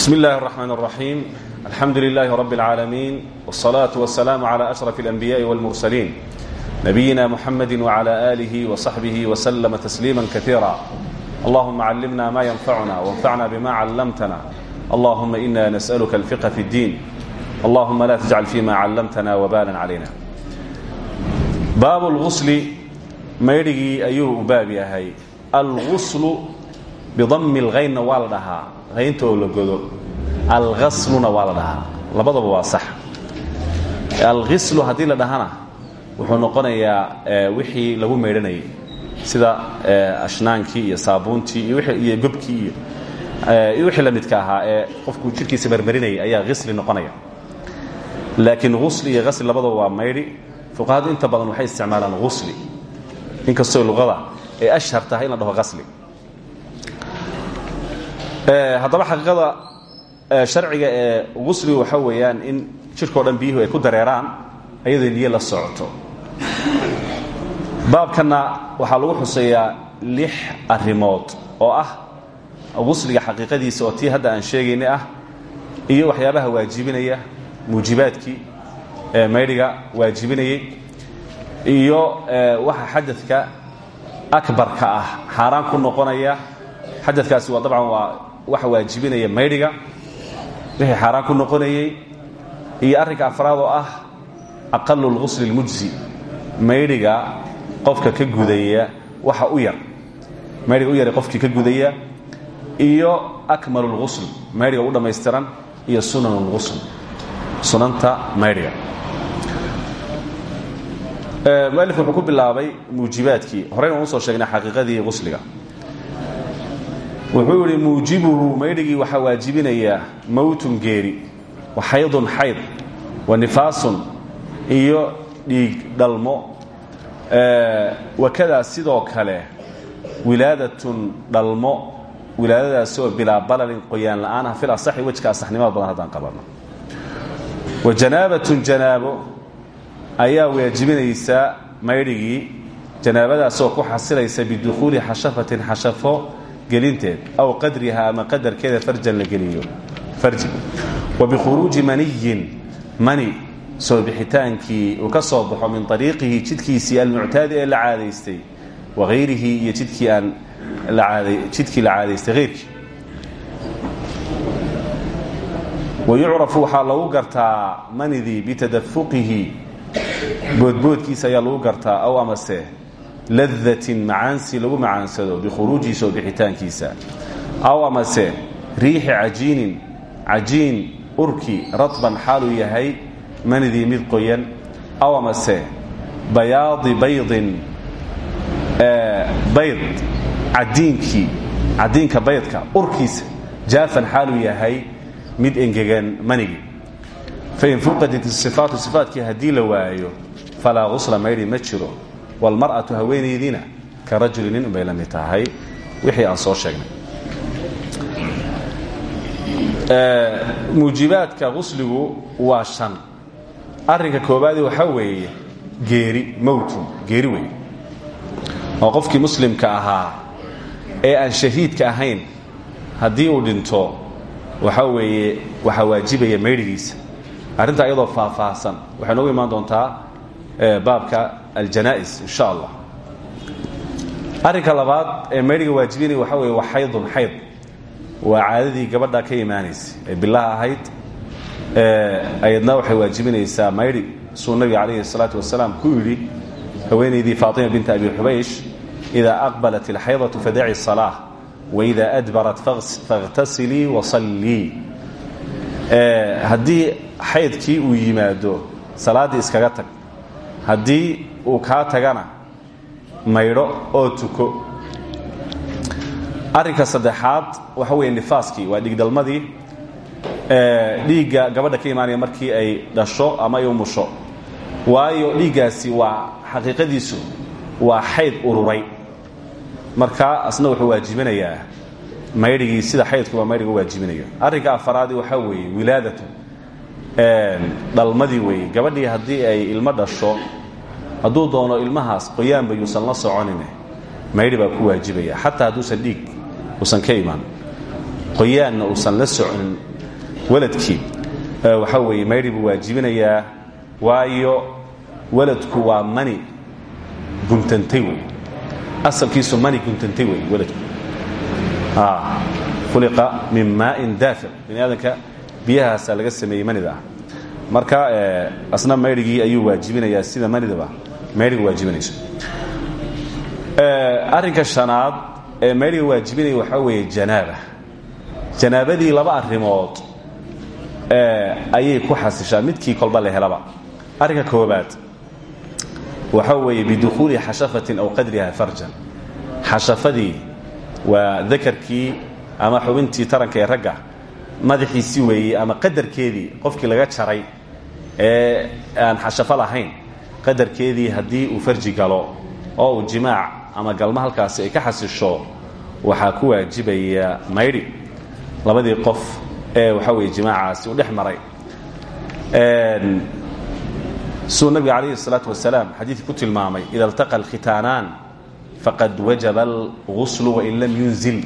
بسم الله الرحمن الرحيم الحمد لله رب العالمين والصلاة والسلام على أشرف الأنبياء والمرسلين نبينا محمد وعلى آله وصحبه وسلم تسليما كثيرا اللهم علمنا ما ينفعنا وانفعنا بما علمتنا اللهم إنا نسألك الفقه في الدين اللهم لا تجعل فيما علمتنا وبالا علينا باب الغسل ميرغي أيوه باب يهي الغسل bidami lhaynna waa la dhahaa haynta oo la godo alghasluna waa la dhahaa. Labadaba waa sax. Alghislu haddii la dhahana wuxuu noqonayaa wixii lagu maydhanayay sida ashnaankii iyo saabuuntii iyo gobkii iyo wixii la midka ahaa ee qofku jidhkiisa marmarinayay ayaa hisli noqonaya. Laakiin husli iyo hasli labadaba waa maydhi fuqahadu inta badan waxay isticmaalaan husli inkastoo luqada ay ashhar tahay in la dhaho hasli haddaba xaqiiqada sharciga ee gusligu waxa weeyaan in jidhkao dhan biyuhu ay ku dareeraan ayadoo niye la socoto. Baabkanna waxaa lagu xuseeyaa lix arrimood oo ah gusliga xaqiiqadiisa oo tii hadda aan sheegaynay ah iyo waxyaabaha waajibinaya muujibaadkii ee maydhiga waajibinayay iyo waxa xadadka akbarka ah xaaraan ku noqonaya. Xadadkaasi waa dabcan waa wax waajibinaya maydhiga wixii xaaraan ku noqonayey iyo arrinka afraad oo ah aqalu lqusli lmujzi maydhiga qofka ka gudaya waxa u yar maydhiga u yara qofkii ka gudaya iyo akmalu lqusl maydhiga u dhammaystiran iyo sunan lqusl sunanta maydhiga. Mualifku wuxuu ku bilaabay muujibaadkii horeyna uusoo sheegnay xaqiiqadii qusliga wuxuu yidhi muujibuhu maydhigii waxaa waajibinaya mowtun geeri wa xaydun xayd wa nifaasun iyo dhiig dhalmo. Wakadaa sidoo kale wilaadatun dhalmo wilaadadaasoo bilaa balalin qoyaan la'aan ah fil asaxi wejka asaxnimada badan haddaan qabanno. Wa janaabatun janaabo ayaa waajibinaysa maydhigii janaabadaasoo ku xasilaysa bidukhuuli xashafatin xashafo gelinteed aw qadriha ama qadarkeeda farjan la geliyo wa bikhuruuji maniyin mani soo bixitaankii uu ka soo baxo min ariiqihi jidkiisii almuctaadi ee la caadaystay waayrihi iyo jidkii aan jidkii la caadaystay hayrkii wayucrafu waxaa lagu gartaa manidii bitadafuqihi boodboodkiisa ayaa lagu gartaa aw amase ladatin macaansi lagu macaansado bikhuruujihi soo bixitaankiisa. Aw amase riixi cajiinin cajiin urki ratban xaaluu yahay manidii mid qoyan. Aw amase bayaadi baydin bayd cadiinkii cadiinka baydka urkiisa jaafan xaaluu yahay mid engegan manigii fain fuqadat isifaatu sifaatkii haddii la waayo falaa husla maydhi ma walmar'atu haweenaydiina ka rajuli nin unbay la mid tahay wixii aan soo sheegnay. Muujibaadka husligu waa shan. Arrinka koobaadi waxaa weeye geeri mowtun geeri wey oo qofkii muslimka ahaa ee aan shahiidka ahayn haddii uu dhinto waxaa weeye waxaa waajibaya maydhigiisa arrintaa iyadoo faahfaahsan waxay noogu imaan doontaa baabka aljanais insha allah arrinka labaad ee maydhiga waajibinaya waxaa weye waa xaydun xayd waa gabadha ka imaanaysay ee bilaha ahayd ayadna waxay waajibinaysaa maydhi suu nabiga calayhi salaatu ku yidhi haweenaydii faatima binta abi xubaysh idaa aqbalat ilxaydatu fadaci salaa waida adbarat fakhtasilii wasallii haddii xaydkii uu yimaado salaaddii iskaga tag haddii uu kaa tagana maydho oo tuko. Arrinka saddexaad waxa weeye nifaaskii waa dhiigdhalmadii dhiigga gabadha ka imaanaya markii ay dhasho ama ay umusho. Waayo dhiiggaasi waa xaqiiqadiisu waa xayd ururay. Marka asna wuxuu waajibinayaa maydhigii sida xaydkuba maydhiga waajibinayo. Arrinka afaraadi waxaa weeye wilaadatu dhalmadii weeye. Gabadhii haddii ay ilmo dhasho hadduu doono ilmahaas qoyaanba yuusan la soconine. Maydhi baa ku waajibaya. Xataa hadduusan dhiig uusan ka imaan qoyaanna uusan la soconin waladkii waxaa weeye maydhi buu waajibinayaa waayo waladku waa mani guntantay wey. Asalkiisu mani guntantay wey waladku khuliqa min maain daafiq bini aadamka biyahaasaa laga sameeyey manida ah marka asna maydhigii ayuu waajibinayaa sida manidaba maydhiga waajibinayso arrinka shanaad ee maydhiga waajibinaya waxaa weeye janaaba. Janaabadii laba arrimood ayay ku xasishaa midkii kolba la helaba. Arrinka koobaad waxaa weeye bidukhuuli xashafatin aw qadriha farjan. Xashafadii waa dakarkii ama xubintii taranka ee ragga madaxiisii weeye ama qadarkeedii qofkii laga jaray ee aan xashafo lahayn qadarkeedii haddii uu farji galo oo uu jimaac ama galmo halkaasi ay ka xasisho waxaa ku waajibaya maydhi labadii qof ee waxaa weeye jimaacaasi u dhex maray siduu nabiga calayhi الsalaaةu wasalaam xadiidkii ku tilmaamay ida اltaqa اlkhitaanaan faqad wajaba اlguslu wain lam yunzil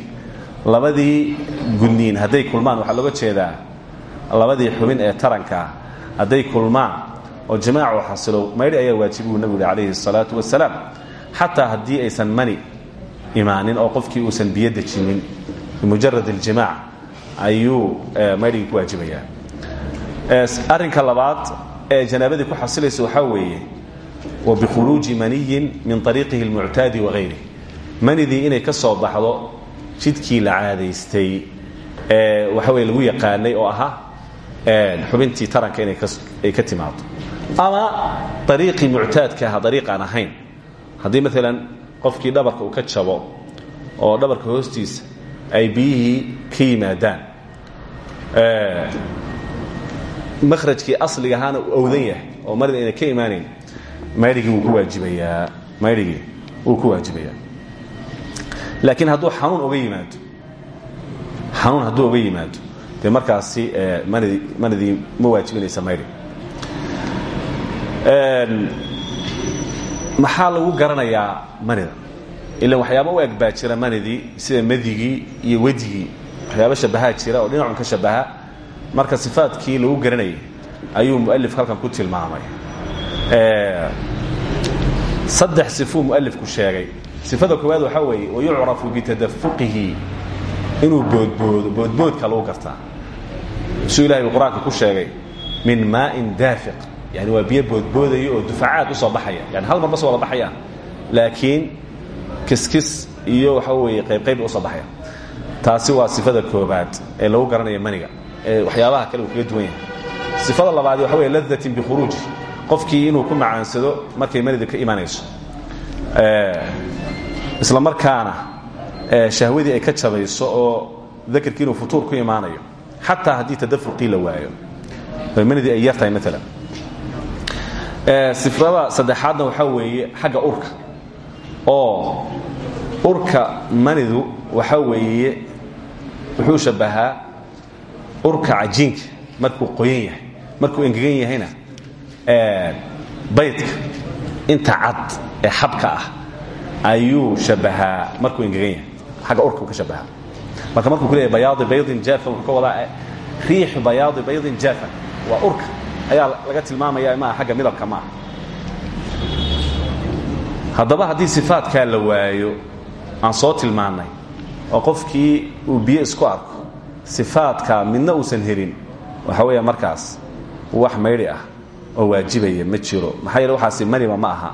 labadii gudniin hadday kulmaan waxaa looga jeedaa labadii xubin ee tarankaa hadday kulmaan oo jimaaco xasilow maydhi ayaa waajibigu nabigu yihi calayhi salaatu wasalaam xataa haddii aysan mani imaanin oo qofkii uusan biyo dejinin bimujarad aljimaac ayuu eh, maydhigii ku waajibayaa. Eh, arrinka labaad ee janaabadii ku xasilaysa waxaa weeye wa bikhuruuji maniyin min ariiqihi almuctaadi wagayri manidii inay ka soo baxdo jidkii la caadaystay eh, waxaa weye lagu yaqaanay oo ahaa xubintii taranka inay ka timaado ama ariiqii muctaadka aha ariiq aan ahayn. Haddii maalan qofkii dhabarka uu ka jabo oo dhabarka hoostiisa ay biyihii ka yimaadaan mahrajkii asliga ahaana uu owdan yahay oo marida ayna ka imaanayn maydhigii wuu ku waajibayaa maydhigii wuu ku waajibayaa. Laakiin hadduu xanuun oga yimaado xanuun hadduu oga yimaado dee markaasi manidii ma waajibinaysa maydhig maxaa lagu garanayaa manida? Ilan waxyaaba u eg baa jira manidii sida madigii iyo wedigii waxyaaba shabahaa jira oo dhinacun ka shabaha. Marka sifaadkii lagu garanayay ayuu mualifku halkan ku tilmaamay. Saddex sifuu mualifku sheegay. Sifada koowaad waxaa weeye wayucrafu bitadafuqihi inuu boodboodo boodboodka lagu gartaa. Suu ilahay buu qur'aanka ku sheegay min maain daafiq yani waa biyo boodboodaya oo dufacaad u soo baxaya yani hal mar bas wada baxayaan laakiin kiskis iyo waxaa weeye qaybqayb u soo baxaya taasi waa sifada koobaad ee lagu garanaya maniga ee waxyaabaha kale uu kaga duwan yahay sifada labaadi waxa wey ladatin bikhuruuji qofkii inuu ku macaansado markay manida ka imanayso isla markaana shahwadii ay ka jabayso oo dakarkii inuu futuur ku imaanayo xataa haddii tadafuqii la waayo manidii ay yartahay maalan sifada saddexaadna waxaa weeye xagga urka. Oo urka manidu waxaa weeye wuxuu shabbahaa urka cajiinka markuu qoyan yahay markuu engegan yahayna baydka inta cad ee xabka ah ayuu shabahaa markuu engegan yahay. Xagga urka uu ka shabahaa marka markuu ku leeyahy bayaadi jaafa wuxuu wadaa riixu bayaadi baydin jaafa. Waa urka ayaa laga tilmaamaya maaha xagga midabka maaha haddaba haddii sifaadkaa la waayo aan soo tilmaannay oo qofkii uu biyo isku arko sifaadka midna uusan helin waxa weeya markaas wax maydhi ah oo waajibaya ma jiro. Maxaa yeele waxaasi maniba ma aha.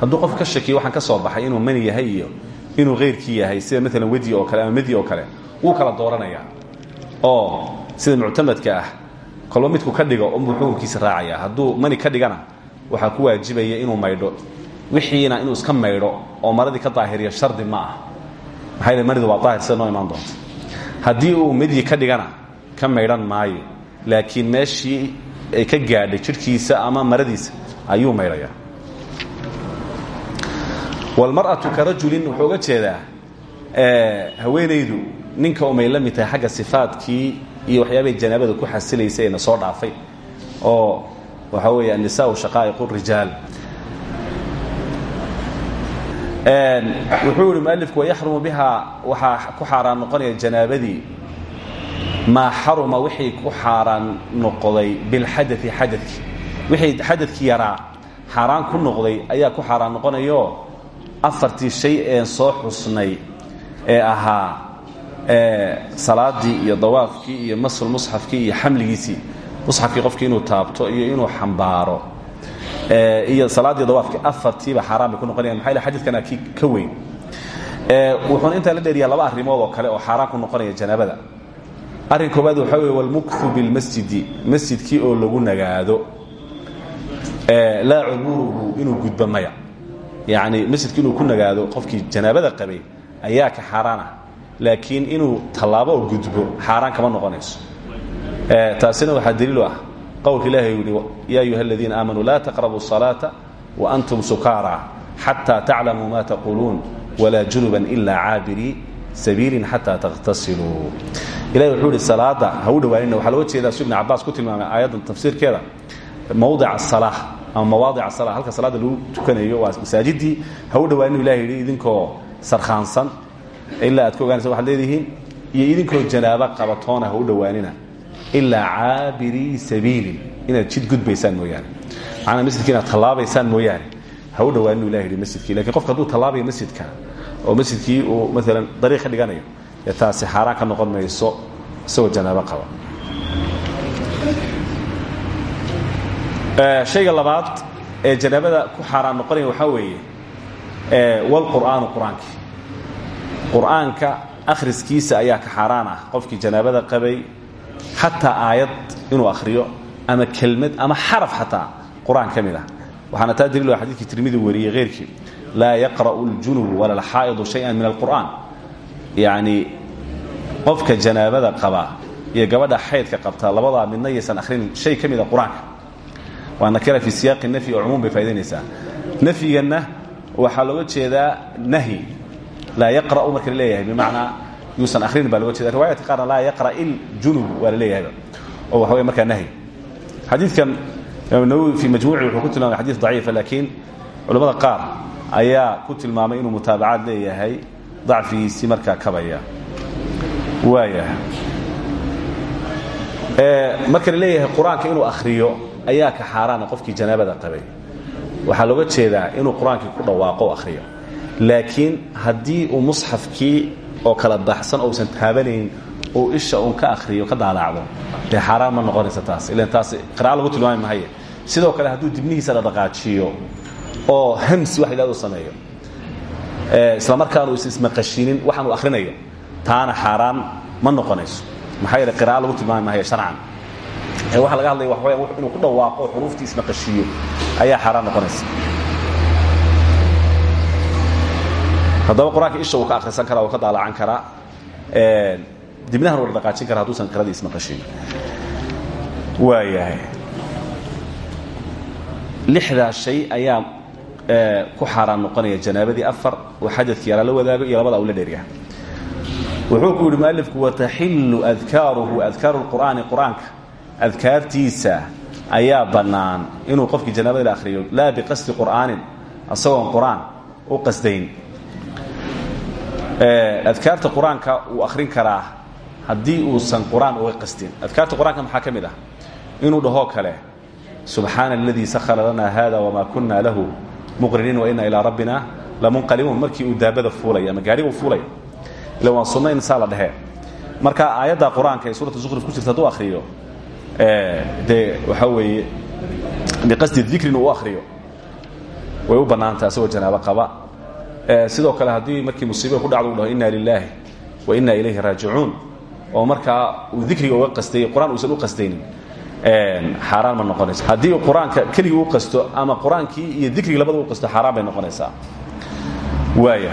Hadduu qof ka shakiyo waxaan ka soo baxay inuu mani yahay iyo inuu hayrkii yahay sida maalan wedi oo kale ama medi oo kale wuu kala dooranayaa. Oo sida muctamadka ah kolba midku ka dhigo unbuu xukunkiisa raacaya. Hadduu mani ka dhigana waxaa ku waajibaya inuu maydho. Wixiina inuu iska maydho oo maradii ka daahiriyo shardi ma ah. Maxaa manidu waa daahir sida noo imaan doonta uu medyi ka dhigana ka maydhan maayo. Laakiin meeshii ay ka gaadhay jidhkiisa ama maradiisa ayuu maydhayaa. Walmar'atu ka rajulin wuxuu uga jeedaa haweenaydu ninka umay la sifaadkii iyo waxyaabay janaabada ku xasilaysay ee soo dhaafay. Oo waxaa weeye annisaau shaqaa'iqu rijaal. Wuxuu yihi mualifku wayaxrumu bihaa ku xaaraan noqonaya janaabadii. Maa xaruma wixii ku xaaraan noqday bilxadai xadadkii wixii xadadkii yaraa xaaraan ku noqday ayaa ku xaaraan noqonayo afartii shay een soo xusnay ee ahaa salaadii iyo dawaafkii iyo masul musxafkii iyo xamligiisii. Musxafkii qofkii inuu taabto iyo inuu xambaaro. Iyo salaadii dawaafkii afartiiba xaaraan bay ku noqonayan maxaa yele xadidkana kii ka weyn. Wuxuuna intaa la dheeriyaa laba arrimood oo kale oo xaaraan ku noqonaya janaabada. Arrin koobaad waxaa wey walmukhu bilmasjidi masjidkii oo lagu nagaado. Laa cuburuhu inuu gudbo maya. Yacni masjidki inuu ku nagaado qofkii janaabada qabay ayaa ka xaaraan ah laakiin inuu tallaabo oo gudbo xaaraan kama noqonayso. Eh, taasina waxaa daliilu ah. Qowlka ilahi u yihi ya ayuha aladiina aamanuu laa taqrabuu salaata waantum sukaara xataa taclamuu ma taquluun walaa junuban ilaa caabirii sabiilin xataa takhtasiluu ilahi wuxuu ihi salaada ha u dhawaanina waxaa looga jeedaa su ibn cabaas ku tilmaamay aayaddan tafsiirkeeda. Mawdic asala ama mawaadic asala halka salaada lagu tukanayo waa masaajidii. Ha u dhawaaninu ilahi yidhi idinkoo sarkhaansan ilaa aad ka ogaanaysa waxad leedihiin iyo idinkoo janaabo qabatoona ha u dhowaanina ilaa caabirii sabiilin inaad jid gudbaysaan mooyaane. Macnaa masjidka inaad tallaabaysaan mooyaane ha u dhawaaninu ilah yidhi masjidkii. Lakin qofka hadduu tallaabayo masjidka oo masjidkii uu maalan dariiq ka dhiganayo dee taasi xaaraan ka noqon mayso isagoo janaabo qaba. Shayga labaad ee janaabada ku xaaraan noqonaya waxaa weeye walqur'aanu qur'aankii qur'aanka akhriskiisa ayaa ka xaaraan ah. Qofkii janaabada qabay xataa aayad inuu akhriyo ama kelmad ama xaraf xataa qur'aan ah. Waxaana taa daliil ah xadidkii tirmidi wariyey heyrkii laa yaqra'u اljunubu wala alxaa'idu shayئan min alqur'an yacni qofka janaabada qaba iyo gabadha xaydka qabta labadaa midna yaysan akhrin shay ka mida qur'aanka. Waa nakira fi siyaaqi nafyi oo cumuum bay faa'idaynaysaa nafyiganna waxaa looga jeedaa nahyi laa yaqra'u marka la leeyahay bimacnaa yuusan akhrin baa loga jeeda riwaayadka qaarna laa yaqra' iljunub waa la leeyahayba oo waxa wey markaa nahyi xadiidkan imaam nawowi fii majmuuci wuxuu ku tilmaamay xadiis daciifa laakiin culamada qaar ayaa ku tilmaamay inuu mutaabacaad leeyahay dacfigiisii markaa kabaya waaya marka la leeyahay qur'aanka inuu akhriyo ayaa ka xaaraana qofkii janaabada qabay waxaa looga jeedaa inuu qur'aankii ku dhawaaqo o akhriyo laakiin haddii uu musxafkii oo kala baxsan ousan taabanayn uu isha uun ka akhriyo ka daalaacdo dee xaaraan ma noqonaysa taas. Ilan taas qira'a lagu tilmaami mahaye sidoo kale hadduu dibnihiisa dhaqdhaqaajiyo oo hamsi wax yidhahdo sameeyo isla markaanu is ismaqashinin waxaanu akhrinayo taana xaaraan ma noqonayso. Maxaa yeele qira'a lagu tilmaami mahaye sharcan. Ee waxa laga hadlaya waxawaya inuu ku dhawaaqo xuruuftii ismaqashiiyo ayaa xaaraan noqonaysa haddaba qur'aanka isha uu ka akhrisan karaa uu ka daalacan karaa dibnahan uu dhaqaajin kara haduusan qiradii ismaqashin waayahay. Lixdaa shay ayaa ku xaaraan noqonaya janaabadii afar oo xadadkii yaraa la wadaago iyo labada ula dheeryaha wuxuu ku yidhi mualifku wataxilu adkaaruhu adkaaru lqur'aani qur'aanka. Adkaartiisa ayaa bannaan inuu qofkii janaabada la akhriyo laa biqasdi qur'aanin asagoon qur'aan u qasdayn adkaarta qur'aanka wuu akhrin karaa haddii uusan qur'aan uga qasdin adkaarta qur'aanka maxaa ka mid ah? Inuu dhahoo kale subxaana aladii sahara lana hada wma kuna lahu muqriniin waina ilaa rabbina lamunqalibuun. Markii uu daabada fuulay ama gaadhigu fuulay ila waa sunno in saa la dhehee marka aayadda qur'aanka ee suuratu zukrif ku jirta hadduu akhriyo dee waxaa weeye biqasdi dikrin uu akhriyo way u bannaantahay asagoo janaabo qaba sidoo kale haddii markii musiibada ku dhacdo u inna lilaahi wa inna ilayhi raajicuun oo markaa uu dikriga uga qastay qur'aan uusan u qastaynin xaaraan ma noqonayso haddii qur'aanka keligii qasto ama qur'aankii iyo dikrigii labada u qasto xaaraan bay noqonaysaa. Waaya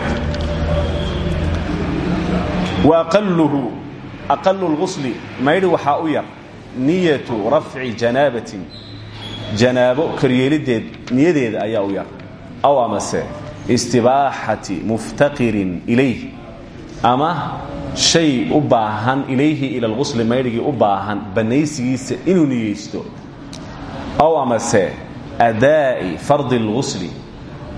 wa aqaluhu aqalu lgusli maydhi waxaa u yar niyatu rafci janaabatin. Janaabo koryeelideed niyadeeda ayaa u yar. Aw amase istibaaxati muftaqirin ilayh. Ama shay u baahan ilayhi ila lgusli maydhigii u baahan bannaysigiisa inuu niyeysto. Aw amase adaa'i fardi اlgusli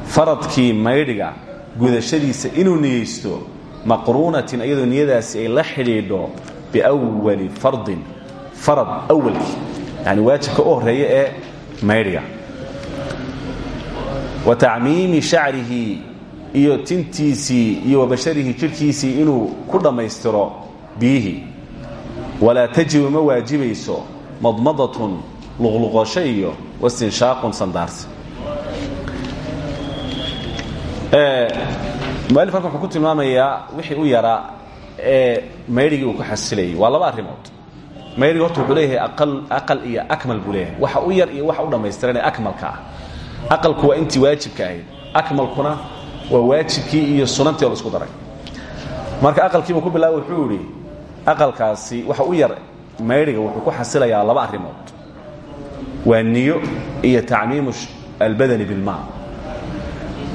faradkii maydhiga gudashadiisa inuu niyeysto maqruunatin iyadoo niyadaasi ay la xidhiidho biwali fardin farad awalkii yani waajibka u horreeya ee maydhiga wa tacmiimi shacrihi iyo tintiisii iyo wabasharihi jidhkiisii inuu ku dhammaystiro biyihii walaa tajibu ma madmadatun luqluqosho iyo wastinshaaqun sandaarsi. Mualif halkan ku tilmaamayaa wixii u yaraa ee maydhigii uu ku xasilayay. Waa laba arrimood. Maydhigi horta wuxuu leeyahay aqal iyo akmal buu waxa u yar iyo waxa u dhammaystiran akmalka ah aqalku waa intii waajibka ahayd. Akmalkuna waa waajibkii iyo sunantii oo la isku daray. Marka aqalkiibuu ku bilaaba wuxuu idhi aqalkaasi waxa u yar maydhiga wuxuu ku xasilayaa laba arrimood. Waa niyo iyo tacmiimu albadani bilmaa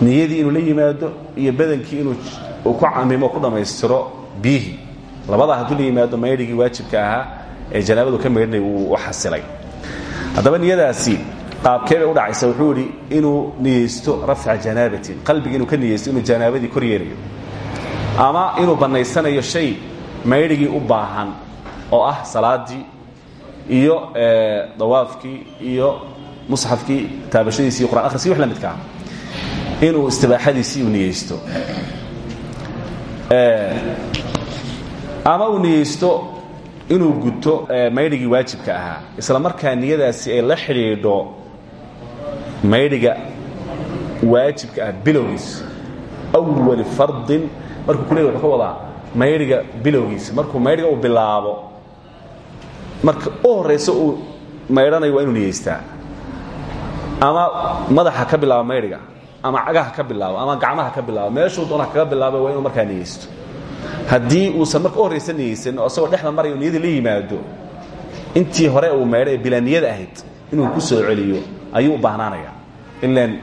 niyadii inuu la yimaado iyo badankii inuu ku camimo ku dhammaystiro biyihii. Labadaa hadduu la yimaado maydhigii waajibka ahaa ee janaabadu ka maydhinay uu xasilay. Haddaba niyadaasi qaabkee bay u dhacaysa wuxuu idhi inuu niyeysto rafca janaabatin qalbigi inuu ka niyeysto inuu janaabadii kor yeelayo ama inuu bannaysanayo shay maydhigii u baahan oo ah salaadii iyo dawaafkii iyo musxafkii taabashadiisi iyo quraan akhriskii wax la midkaa inuu istibaaxadiisii uu niyeysto. Ama uu niyeysto inuu guto maydhigii waajibka ahaa. Isla markaa niyadaasi ay la xidhiidho maydhiga waajibka ah bilowgiisa awali fardin. Markuu ku leey wuxuu ka wadaa maydhiga bilowgiisa uu bilaabo marka u uu maydhanayo waa inuu niyeystaa ama madaxa ka bilaabo maydhiga ama cagaha ka bilaabo ama gacmaha ka bilaabo meeshuu doona kaga bilaabo waa inuu markaa niyeysto. Haddii uusan marka u horraysa oo isagoo dhexda marayo niyadii la intii hore uu maydhay ee ahayd inuu ku soo celiyo ayuu u baahnaanaya. Ilaan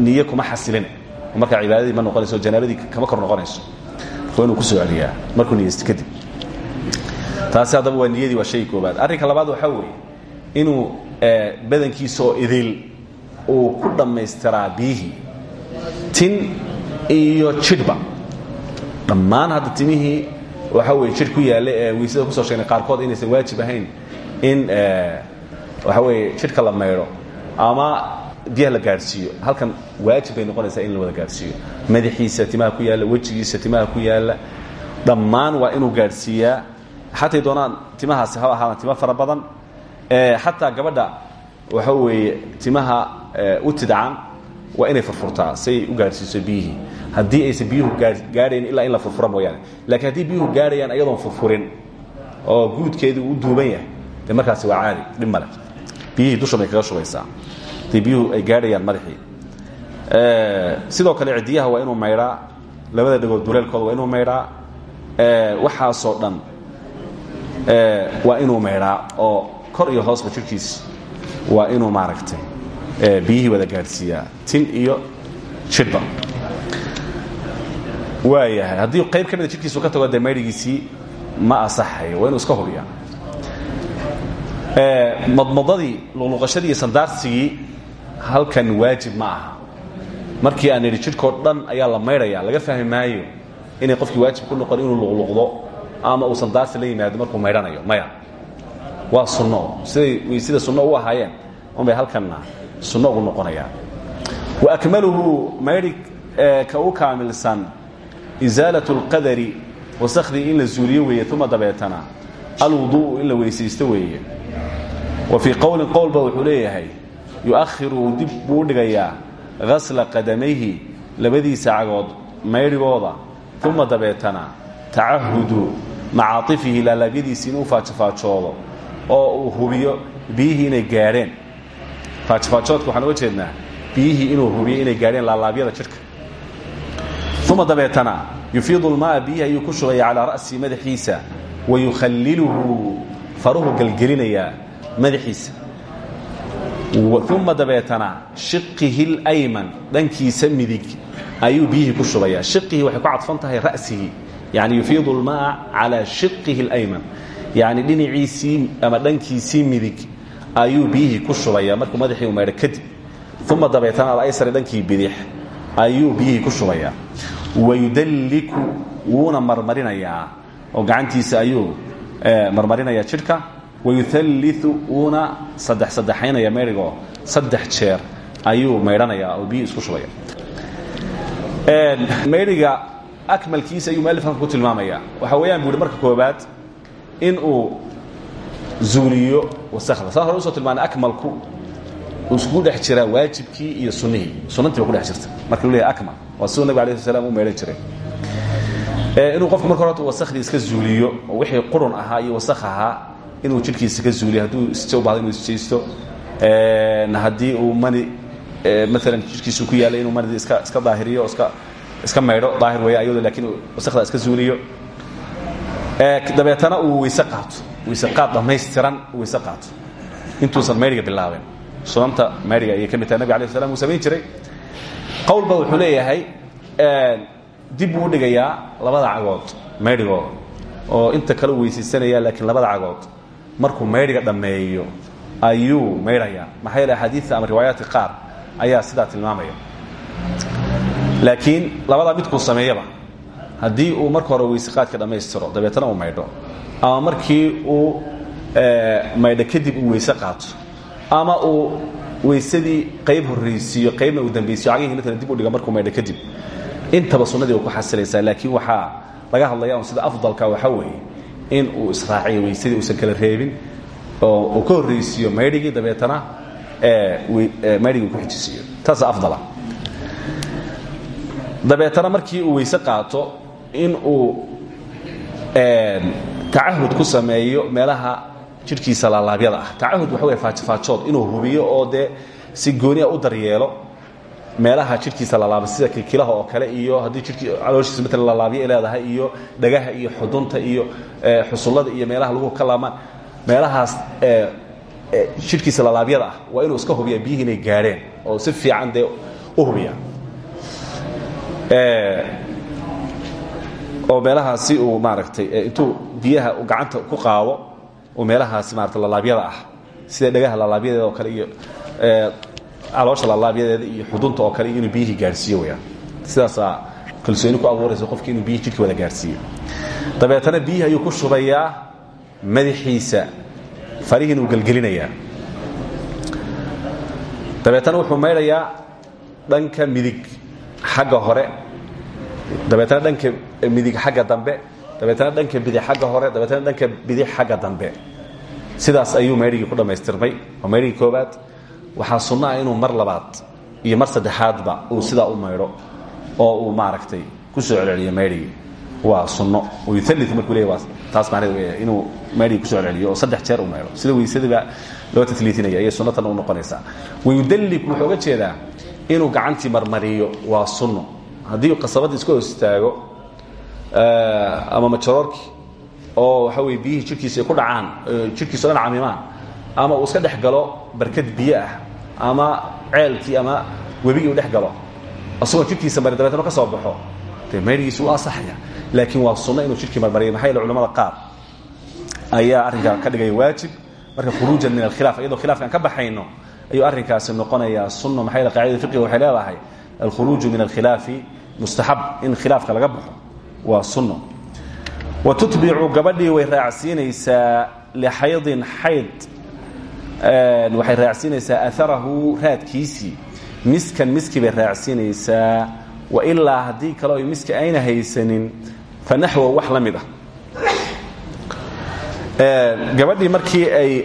niye kuma xasilin. Markaa cibaadadii ma noqonayso janaabadii kama kor noqonayso. Waa inuu ku soo celiyaa. Markuu niyeysto kadib. Taasi haddaba waa niyadii waa shay koobaad arrinka labaad waxaa weeye inuu badankiisa oo idil uu ku dhammaystiraa biyihii. Tin iyo jidhba. Dhammaan hadda timihii waxaa weye jidh ku yaalla ee weysada ku soo sheegnay qaarkood inaysan waajib ahayn in waxaa weeye jidhka la maydho ama biyaha la gaadhsiiyo. Halkan waajib bay noqonaysaa in la wada gaadhsiiyo. Madaxiisa timaha ku yaalla wejigiisa timaha ku yaalla. Dhammaan waa inuu gaadhsiiyaa. Xatay doonaan timahaasi ha ahaadaan timo fara badan. Xataa gabadha waxa weeye timaha u tidcan waa inay furfurtaa siay u gaadhsiiso biyihii. Haddii aysan biyuhu gaadhayn ilaa in la furfura mooyaane. Lakiin haddii biyuhu gaadhayaan ayadoon furfurin oo guudkeedii uu duuban yahay de markaasi waa caadi dhib male biyihii dusha bay kaga shubaysaa haddii biyuhu ay gaadhayaan madaxii sidoo kale cidiyaha waa inuu maydhaa labada dhagood duleelkooda waa inuu maydhaa waxaasoo dhan waa inuu maydhaa oo kor iyo hoosba jirhkiis waa inuu maaragtay biyihii wada gaadhsiiyaa. Tin iyo jidhba. Waayahay haddii qayb ka mida jidhkiisu ka tago dee maydhigiisii ma asaxayo waa inuu iska hubiyaa madmadadii luqluqashadii sandaarsigii halkan waajib ma aha. Markii aan idhi jidhkoo dhan ayaa la maydhaya laga fahmi maayo inay waajib ku noqon inuu luqluqdo ama uu sandaarsi la yimaado markuu maydhanayo maya waa sunno. Siday weysida sunno u ahaayeen unbay halkanna sunno ugu noqonayaan. Wa akmaluhu maydhi ka u kaamilsan isaalat اlqadari wasakhdii in la zuuliyo weeye uma dabeetana. Alwuduءu in la weysaysto weeye wa fii qowlin qowlba wuxuu leeyahay yu'ahiru dib buu dhigayaa hasla qadamayhi labadiisa cagood maydhigooda uma dabeetana tacahudu macaaifihi laalaabyadiisi inuu faajofaajoodo oo uu hubiyo biyihii inay gaadheen. Faajofaajoodka waxaan uga jeednaa biyihii inuu hubiyo inay gaadheen laalaabyada jidhka. Uma dabeetana yufiidu lmaa biyihi ayuu ku shubaya calaa ra'sii madaxiisa wa faruhu gelgelinayaa madaxiisa uma dabeetana shiqihi اlayman dhankiisa midig ayuu biyihii ku shubayaa shiqihii waxay ku cadfan tahay ra'sihi yani yufiidu اlmaa calaa shiqihi اlayman yani dhinaciisii ama dhankiisii midig ayuu biyihii ku shubaya markuu madaxii u maydho kadib uma dabeetana alaysari dhankii bidix ayuu biyihii ku shubayaa wayudalliku wuuna marmarinayaa oo gacantiisa ayuu marmarinaya jidhka wayualliu uuna saddex saddexaynaya maydhigoo saddex jeer ayuu maydhanayaa oo biyi isku shubaya maydhiga akmalkiisa ayuu mualifkan ku tilmaamaya waxa weeyaan bu uhi marka koobaad in uu zuuliyo wasakda saan hore u soo tilmaanay akmalku uu iskugu dhex jiraa waajibkii iyo sunihii sunantii ba ku dhex jirta marka lu leeyahy akmal waa siduu nabig alay sl slam u maydhan jiray inuu qofku marka horta wasakhdii iska zuuliyo oo wixii qurun ahaa iyo wasakh ahaa inuu jidhkiisa ka zuuliyo hadduu u bahdo inuu isjeysto haddii uu mani maalan jidhkiisu ku yaallay inuu manidii iska iska daahiriyo o iska iska maydho daahir weeya ayadoo laakiin wasakda iska zuuliyo dabeetana uu weyse qaato weyse qaad dhammaystiran weyse qaato. Intuusan maydhiga bilaabin. Sunanta maydhiga ayay ka mid tahay nabig alay slam uu samayn jiray. Qowlba wuxuu leeyahay dib buu u dhigayaa labada cagood maydhigooda oo inta kale weysaysanaya laakiin labada cagood markuu maydhiga dhammeeyo ayuu maydhayaa maxaa yeele axaadiidta ama riwaayaadka qaar ayaa sidaa tilmaamaya. Laakiin labadaa midkuu sameeyaba. Haddii uu marka hore weyseqaadka dhammaystiro dabeetana uu maydho. Ama markii uu maydho kadib uu weyse qaato. Ama uu weysadii qayb horraysiiyo qaybna uu dambaysiyo cagihii maalan dib u dhiga markuu maydho kadib. Intaba sunnadii way ku xasilaysaa laakiin waxaa laga hadlaya un sida afdalka waxaa weeye in uu israaciyo weysadii uusan kala reebin oo uu ka horraysiiyo maydhigii dabeetana maydhigii ku xijisiiyo. Taasa afdala. Dabeetana markii uu weyse qaato in uu tacahud ku sameeyo meelaha jidhkiisa laalaabyada ah. Tacahud waxa wey faajofaajood inuu hubiyo oo dee si goonia u daryeelo meelaha jidhkiisa lalaaba sida kilkilaha oo kale iyo haddii jidhkii calooshiisa maalan lalaabyo ay leedahay iyo dhagaha iyo xudunta iyo xusullada iyo meelaha lagu ka laamaan meelahaas jidhkiisa lalaabyada ah waa inuu iska hubiya biyihii inay gaadheen oo si fiican dee u hubiya oo meelahaasi uu maaragtay intuu biyaha gacanta ku qaado uu meelahaasi maarata lalaabyada ah sida dhagaha lalaabyadeeda oo kale iyo caloosha lalaabyadeeda iyo xudunta oo kale inuu biyihii gaadhsiiyo weyaan sidaasaa kalsooni ku abuuraysa qofki inuu biyihii jidhka wada gaadhsiiyo dabeetana biyihii ayuu ku shubayaa madaxiisa farihiina uu gelgelinayaa dabeetana wuxuu maydhayaa dhanka midig xagga hore dabeetana dhanka midig xagga dambe dabeetana dhanka bidix xagga hore dabeetana dhanka bidix xagga dambe. Sidaas ayuu maydhigii ku dhammaystirmay. Waa maydhigii koobaad waxaa sunno ah inuu mar labaad iyo mar saddexaadba uu sidaa u maydho oo uu maaragtay ku soo celceliyo maydhigii waa sunno. Wayuali markuu leey taas macneed wey inuu maydhigii ku soo celceliyo oo saddex jeer u maydho. Sida weysadiba loo taliitinaya ayay sunnatan u noqonaysaa wayudallik wuxuu uga jeedaa inuu gacantii marmariyo. Waa sunno. Haddii qasabadda isku hoos istaago ama majaroorkii oo waxa weye biyihii jidhkiisa ay ku dhacaan jidhkiiso dhan camimaan ama uu iska dhex galo barkad biyo ah ama ceelkii ama webigii u dhex galo asagoo jidhkiisa mari dabeetna ka soo baxo dee maydhigiisi u asaxaya laakiin waa sunno inuu jidhkii marmariya maxaa yeele culamada qaar ayaa arrinkaa ka dhigaya waajib. Marka khuruujan min alkhilaaf iyadoo khilaafkaan ka baxayno ayuu arrinkaasi noqonayaa sunno. Maxaa yeele qaacida fiqiga waxay leedahay alkhuruuju min alkhilaafi mustaxab in khilaafka laga baxo waa sunno. Wa tutbicu gabadhii way raacsiinaysaa lixaydin xayd waxay raacsiinaysaa aarahu raadkiisii. Miskan miski bay raacsiinaysaa. Wailaa haddii kale oy miski ayna haysanin fa naxwa wax la mid ah. Gabadhii markii ay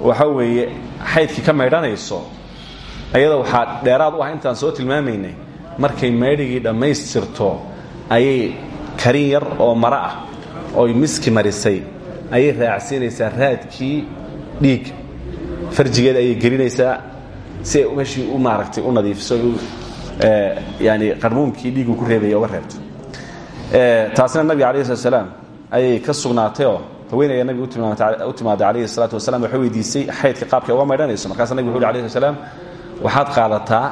waxa weeye xaydkii ka maydhanayso ayada waxaa dheeraad u ah intaan soo tilmaamaynay markay maydhigii dhammaystirto ayay karin yar oo maro ah oy miski marisay ayay raacsiinaysaa raadkii dhiig farjigeeda ayay gelinaysaa si ay meshii u maaragtay u nadiifiso yani qarmuunkii dhiigu ku reebaya uga reebto. Taasina nabiga alayh slat slaam ayay ka sugnaatayoo haweenaya nabiga u timaaday alayhi salaatu wasalam waxay weydiisay xaydka qaabkay uga maydhanayso. Markaasa nabig wuxu uhi alayh slam waxaad qaadataa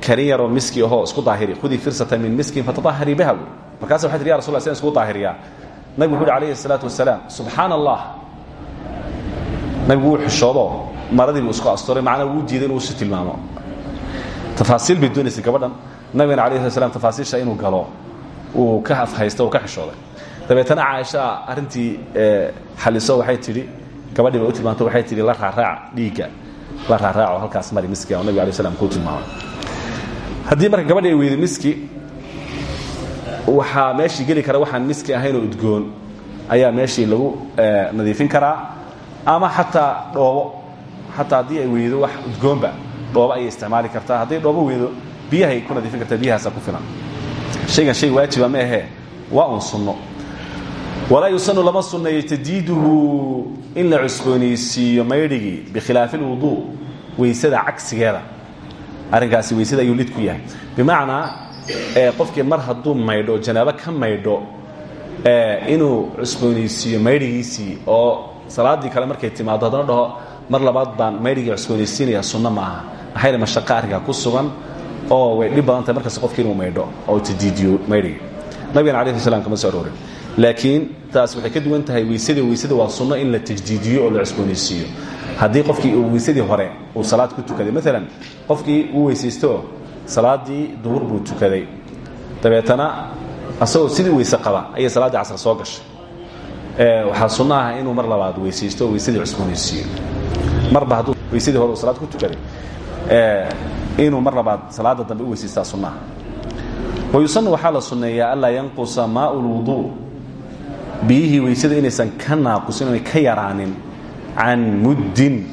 karin yaroo miski ahoo isku daahiri khudii firsata min miskin fatadaharii biha. Buui markaasa waxay tii ya rasul la sn isku daahiriyaa. Nabigu wuxu uhi alayhi salaatu wasalaam subxaana allah nabigu wuu xishoodo maradii buu isku asturay macnaa wuu diiday inuu si tilmaamo. Tafaasiil bay doonaysay gabadhan. Nabigana alayh slat slam tafaasiisha inuu galo uu ka afhaysta uu ka xishooday. Dabeetana caaisha arrintii xaliso waxay tidhi gabadhii bay u tilmaanto waxay tidhi la raaraac dhiigga la raaraaco halkaas mari miski oo nabig alay slam kuu tilmaamay. Haddii marka gabadhi ay weydo miski waxaa meeshii geli kara waxaan miski ahaynoo udgoon ayaa meeshii lagu nadiifin karaa ama xataa dhoobo. Xataa haddii ay weydo wax udgoonba dhoobo ayay isticmaali kartaa. Hadday dhoobo weydo biyahay ku nadiifin kartaa biyahaasa ku filan. Shaygan shay waajiba ma ahee waa un sunno. Walaa yusanu lama sunneeyo tadiiduhu in la cusboonaysiiyo maydhigii bikhilaafi اlwuduu weysada cagsigeeda. Arrinkaasi weysada ayuu lid ku yahay. Bimacnaa qofkii mar hadduu maydho janaabo ka maydho inuu cusboonaysiiyo maydhigiisii oo salaaddii kale markay timaado haddana dhaho mar labaad baan maydhigii cusboonaysiinaya sunno ma aha maxaa yale mashaqa arrinkaa ku sugan? Oo way dhib badan tahay markas qofki oo tadiidiyo maydhigii nabigana alayh slam kama aroorin. Laakiin taas waxay ka duwan tahay weysadii weysada waa sunno in la tajdiidiyo oo la cusboonaysiiyo. Haddii qofkii uu weysadii hore uu salaad ku tukaday maalan qofkii uu weysaysto salaaddii duhur buu tukaday. Dabeetana asagoo sidii weyse qaba ayay salaaddii casr soo gashay waxaa sunno ah inuu mar labaad weysaysto oo weysadii cusboonaysiiyo marba hadduu hore salaad ku tukaday inuu mar labaad salaada dambe u weysaystaa sunnaha. Wayusanu waxaa la sunneeyaa anlaa yanqusa maau lwuduu biyihii weysada inaysan ka naaqusin inay ka yaraanin can muddin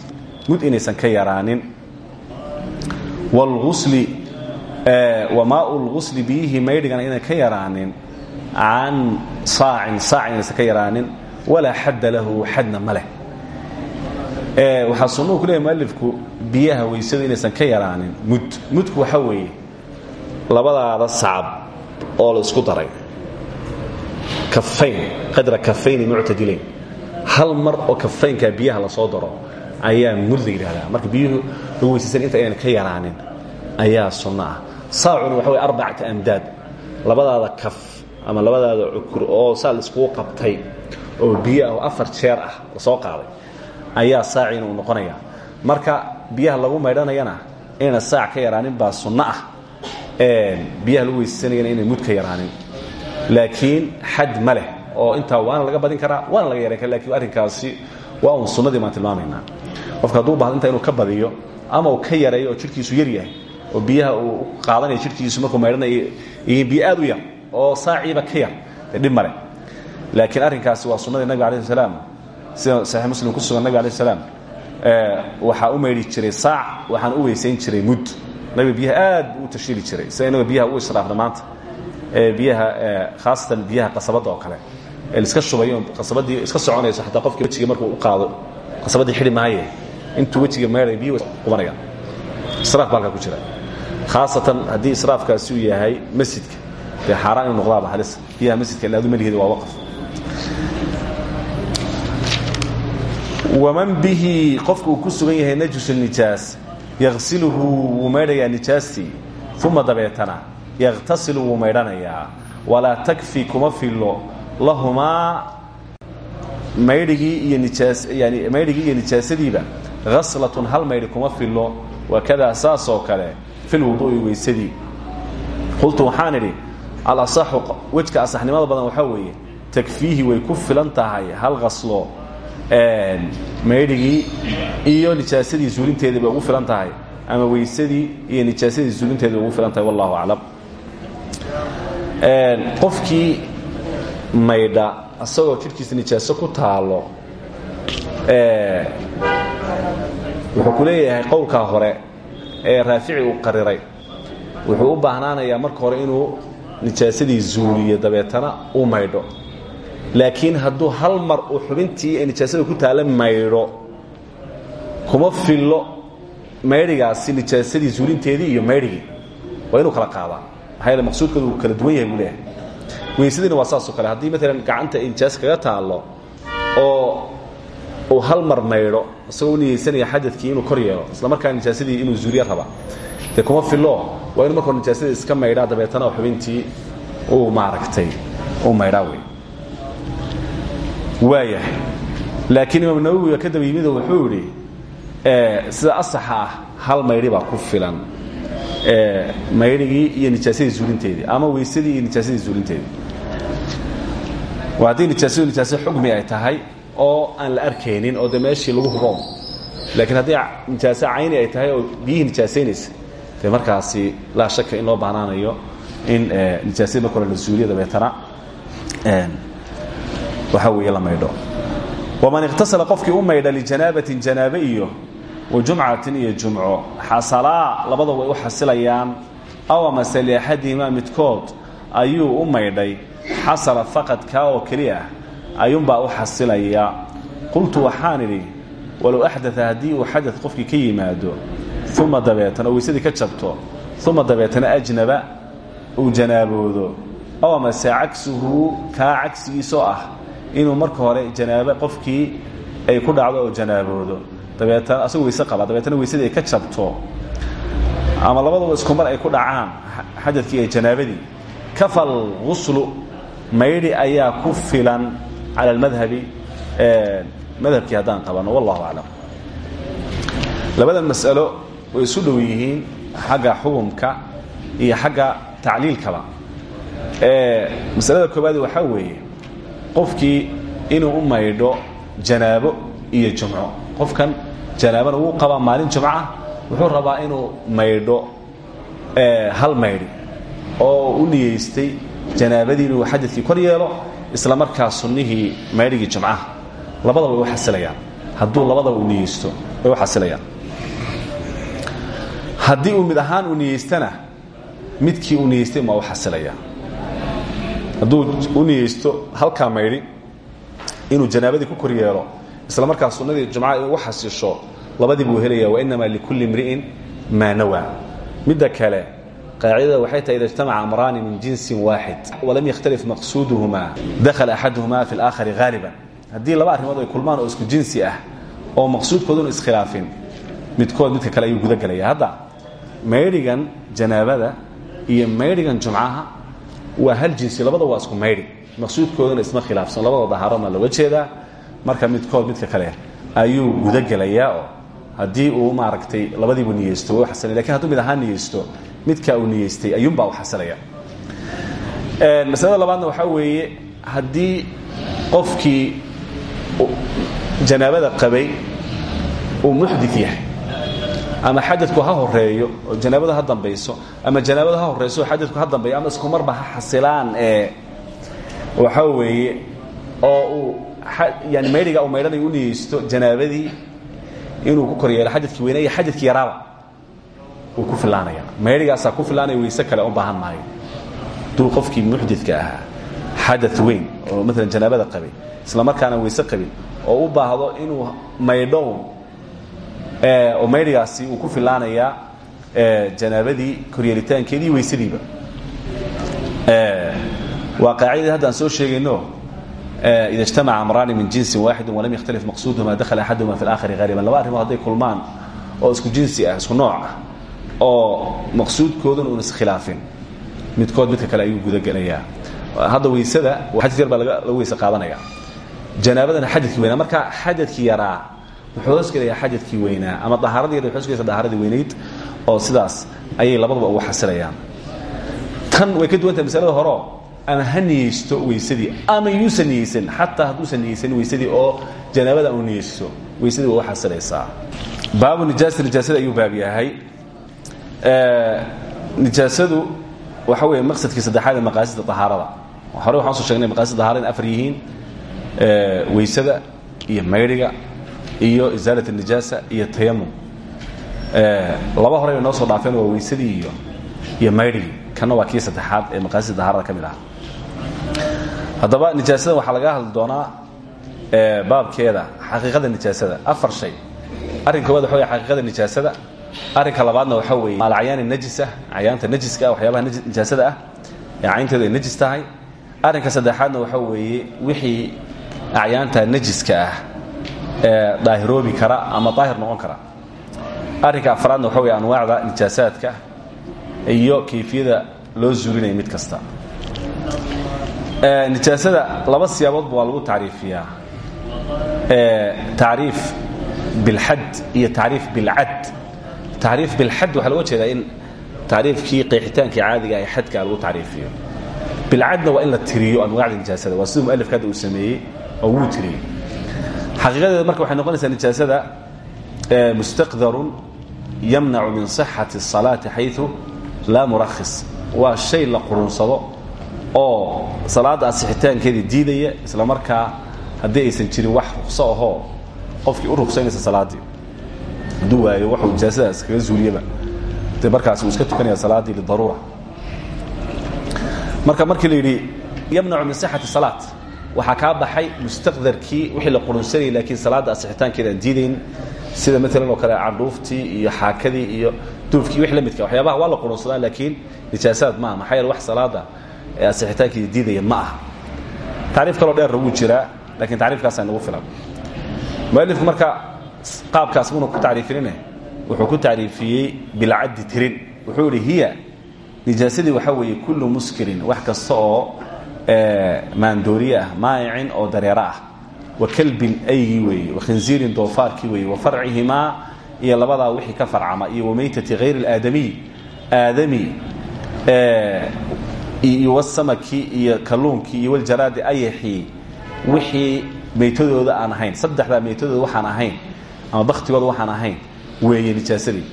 mud inaysan ka yaraanin. Wlgusli wa maau lgusli biyihii maydhigana inay ka yaraanin can saacin saac inaysan ka yaraanin walaa xadda lahu xadna ma leh. Waxaa sunnuhu ku leeyahy mualifku biyaha weysada inaysan ka yaraanin mud mudku waxaa weeye labadaada sacab oo la isku daray. Kafayn qadra kafayni muctadilayn hal mar oo kafaynkaa biyaha la soo daro ayaa mud la yidhahdaa marka biyuhu lagu weysaysan inta aynan ka yaraanin ayaa sunno ah. Saacuna waxa way arbacata amdaad. Labadaada kaf ama labadaada cukur oo saa la iskugu qabtay oo biyo ah oo afar jeer ah la soo qaaday ayaa saaciina uu noqonaya. Marka biyaha lagu maydhanayana inayna saac ka yaraanin baa sunno ah biyaha lagu weysaysanayana inay mud ka yaraanin. Laakiin xad ma leh oo intaa waana laga badin karaa waana laga yaran kara laakiin arrinkaasi waa un sunnadii baan tilmaamaynaa. Qofka hadduu bahdo inta inuu ka badiyo ama uu ka yareeyo oo jidhkiisu yar yahay oo biyaha uu qaadanayo jidhkiisu markuu maydhanayo yihiin biyo aad u yar oo saaciiba ka yar. Dee dhib male laakiin arrinkaasi waa sunnadii nabiga alayh salaam. Sida saxiix muslim ku sugan nabig alayh salaam waxaa u maydhi jiray saac waxaan u weysayn jiray mud. Nabiga biyaha aad buu u tashiili jiray. Sida inaga biyaha u israafna maanta biyaha khaasatan biyaha qasabadda oo kale. Ee laiska shubayo qasabadii iska soconayso xataa qofkii wejiga markuu u qaado qasabadii xidhi maaye. Intuu wejiga meedhay biyu qubanaya israaf baa halkaa ku jira. Khaasatan haddii israafkaasi uu yahay masjidka dee xaaraan inuu noqdaaba halis. Biyaha masjidka ila adu meliheeda waa waqaf waman bihi qofka ku sugan yahay najus nijaas yaqsiluhu wuu maydhayaa nijaastii uma dabeetana yakhtasilu wuu maydhanayaa walaa takfi kuma fillo lahumaa maydhigii iyo nijaas yani maydhigii iyo nijaasadiiba haslatun hal maydhi kuma fillo. Wakadaa saasoo kale fi lwuduu'i weysadii qultu waxaan alasaxu wejka asaxnimada badan waxaa weeye takfiihi way ku filan tahay hal haslo maydhigii iyo nijaasadii suulinteedii bay ugu filan tahay ama weysadii iyo nijaasadii suulinteedi bay ugu filan tahay wallahu aclam. Qofkii maydha asagoo jidhkiisa nijaaso ku taalo wuxuu ku leeyahay qowlkaa hore ee raafici uu qariray. Wuxuu u baahnaanayaa marka hore inuu nijaasadii zuuliyo dabeetana uu maydho laakiin hadduu hal mar uu xubintii ay nijaasada ku taala maydho kuma fillo maydhigaasi nijaasadii zuulinteedii iyo maydhigii waa inuu kala qaadaa maxaa maqsuudkoodu uu kala duwan yahay buu leeyahay. Waa saasoo kale. Haddii maalan gacanta ay kaga taallo oo uu hal mar maydho isagoo u niyeysanaya inuu kor yeelo isla markaa nijaasadii inuu zuuliye raba dee kuma fillo waa inu marka hore nijaasadii iska maydhaa dabeetana xubintii uu maaragtay uu maydhaa wey waayahay. Laakiin imaam nawowiga ka daba yimido wuxuu idhi sida asaxa ah hal maydhi baa ku filan. Maydhigii iyo nijaasadii zuulinteedii ama weysadii iyo nijaasadii zuulinteedii. Haddii nijaasadu nijaase xugmi ay tahay oo aan la arkaynin oo de meeshii lagu hubo. Laakiin haddii nijaase cayni ay tahay oo biyihii nijaasaynaysa dee markaasi laa shaka in loo baahnaanayo in nijaasadi marka hore la suuliya dabeetana waxaa weeye la maydho. Waman ikhtasala qofkii u maydha lijanaabatin janaabe iyo wa jumcatin iyo jumco. Xasalaa labada way u xasilayaan. Aw amase liaxadihimaa midkood ayuu u maydhay. Xasala faqad kaa oo keli ah ayuunbaa u xasilaya. Qultu waxaan idhi walow axdaa haddii uu xada qofkii ka yimaado uma dabeetana oo ka jabto uma dabeetana ajnaba uu janaaboodo aw amase cagsuhu kaa cagsigiisoo ah inuu marka hore janaabo qofkii ay ku dhacdo oo janaaboodo dabeetana asagoo weyse qaba dabeetana weysadii ka jabto ama labaduba isku mar ay ku dhacaan xadadkii iyo janaabadii kafal guslu maydhi ayaa ku filan cala almadhabi madhabkii haddaan qabanno wallahu aclam labadan mas'alo way isu dhow yihiin xagga xukumka iyo xagga tacliilkaba. Masalada koobaad waxaa weeye qofkii inuu u maydho janaabo iyo jumco. Qofkan janaabana wuu qabaa maalin jumca wuxuu rabaa inuu maydho hal maydhi oo u niyeystay janaabadii inuu xadadkii kor yeelo isla markaa sunnihii maydhigii jumcaha labadaba way u xasilayaan. Hadduu labadaba u niyeysto way u xasilayaan haddii uu mid ahaan u niyeystana midkii uu niyeystay ma u xasilaya. Hadduu u niyeysto halkaa maydhi inuu janaabadii ku kor yeelo isla markaa sunnadii jumca u xasisho labadii buu helaya wainama likulli imri'in maa nawaa. Midda kale qaacidada waxay tahay ida ijtamaca amraani min jinsin waaxid walam yakhtalif maqsuuduhuma dakhala axaduhuma fi اlaakhari haaliban haddii laba arrimood ay kulmaan oo isku jinsi ah oo maqsuudkooduna iskhilaafin midkood midka kale ayuu gudagelaya hadda maydhigan janaabada iyo maydhigan jumcaha waa hal jinsi labada waa isku maydhi maqsuudkooduna isma khilaafsan labada dahaarona looga jeedaa marka midkood midka kale ayuu gudagelayaa oo haddii uu maaragtay labadiibu niyeysto way u xasilay laakiin hadduu mid ahaan niyeysto midka uu niyeystay ayuunbaa u xasilaya masalada labaadna waxaa weeye haddii qofkii janaabada qabay uu muxdit yahay ama xadadku ha horeeyo oo janaabada ha dambayso ama janaabada ha horeyso oo xadadku ha dambeeyo ama isku marba ha xasilaan ee waxaa weeye oo uu yani maydhiga uu maydhanayo u niyeysto janaabadii inuu ku kor yeelo xadadkii weyna iyo xadadkii yaraaba wuu ku filaanaya maydhigaasaa ku filaanaya weyse kale u baahan maayo. Duu qofkii muxdidka ahaa xada weyn oo maalan janaabada qabay isla markaana weyse qabin oo u baahdo inuu maydho oo maydhigaasi uu ku filaanayaa janaabadii koryeelitaankeedii weysadiiba waa qaacidadii haddaan soo sheegayno ida اجtamaca amraani min jinsi waaxidi walam yakhtalif maqsuuduhuma dakhala axaduhuma fi اlaakhari haaliban laba arrimood hadday kulmaan oo isku jinsi ah isku nooc ah oo maqsuudkooduna uun iskhilaafin midkood midka kale ayuu gudagelayaa hadda weysada xadid yar baa laga weyse qaadanaya janaabadana xadadkii weynaa marka xadadkii yaraa wuxuu hoos gelayaa xadadkii weynaa ama dahaaradii yar hoos gelaysa dahaaradii weynayd oo sidaas ayay labaduba ugu xasilayaan. Tan way ka duwan tahay masalada horeo ama ha niyeysto weysadii ama yuusan niyeysan xataa hadduusan niyeysanin weysadii oo janaabada uu niyeysto weysadii waa u xasilaysaa. Baabu nijaasa nijaasada ayuu baab yahay. Nijaasadu waxa weeye maqsadkii saddexaad ee maqaasida dahaarada hore waxaan u soo shegnay maqaasida dahaarada in afar yihiin weysada iyo maydhiga iyo isaalat الnijaasa iyo tayamum laba hore bay noo soo dhaafeen waa weysadii iyo iyo maydhigii kanna waa kii saddexaad ee maqaasida dahaarada ka mid aha haddaba nijaasada waxaa laga hadli doonaa baabkeeda xaqiiqada nijaasada. Afar shay. Arrinka koowaad waxa wey xaqiiqada nijaasada. Arrinka labaadna waxaa weeye alacyaani najisa acyaanta najiska ah waxyaabaha nijaasada ah ee caynteedu ay najis tahay. Arrinka saddexaadna waxaa weeye wixii acyaanta najiska ah daahiroobi kara ama daahir noqon kara. Arrinka afraadna waxa wey anwaacda nijaasaadka iyo kayfiyada loo zuulinaya mid kasta. Nijaasada laba siyaaboodba waa lagu tacriifiyaa. Tacriif bilxad iyo tacriif bilcad. Tacriif bilxad waxaa loga jeedaa in tacriifkii qeexitaankii caadiga ee xadka lagu tacriifiyo. Bilcadna waa in la tiriyo anwaacda nijaasada. Waa siduu mualifka hadda uu sameeyey oo wuu tiriyey xaqiiqadeeda marka waxay noqonaysaa nijaasada mustaqdarun yamnacu min صixati الصalaati xayu laa murakhis waa shay la qurunsado oo salaadda asixitaankeedii diidaya isla markaa haddii aysan jirin wax rukso ahoo qofkii u ruksaynaysa salaaddii hadduu waayo waxuu nijaasadaas kaga zuuliyaba de markaas uu iska tukanaya salaaddii lidaruura marka markii la yidhi yamnacu min sixati salaat waxaa kaa baxay mustaqdarkii wixii la qurunsanayay laakiin salaadda asixitaankeeda aan diidayn sida maalan oo kale candhuuftii iyo xaakadii iyo duufkii wix la midka waxyaabaha waa la qurunsadaan laakiin nijaasaad maaha maxaa yeele wax salaada ee asixitaankeeda diidaya ma aha. Tacriif kaloo dheerna wuu jiraa lakiin tacriifkaasaa nagu filan. Mualifku marka qaabkaas muna ku tacriifinine wuxuu ku tacriifiyey bilcaddi tirin. Wuxuu idhi hiya nijaasadii waxaa weeye kullu muskirin wax kasta oo maandooriye ah maa'icin oo dareero ah. Wa kalbin aygii weeye wa khinziirin wa farcihimaa iyo labadaa wixii ka farcama iyo wa maytati hayr اlaadamiy aadami iyo wasamaki iyo kalluunkii iyo waljaraadi ayaxii wixii maytadooda aan ahayn. Saddexdaa maytadooda waxaan ahayn ama baktigooda waxaan ahayn weeye nijaasadii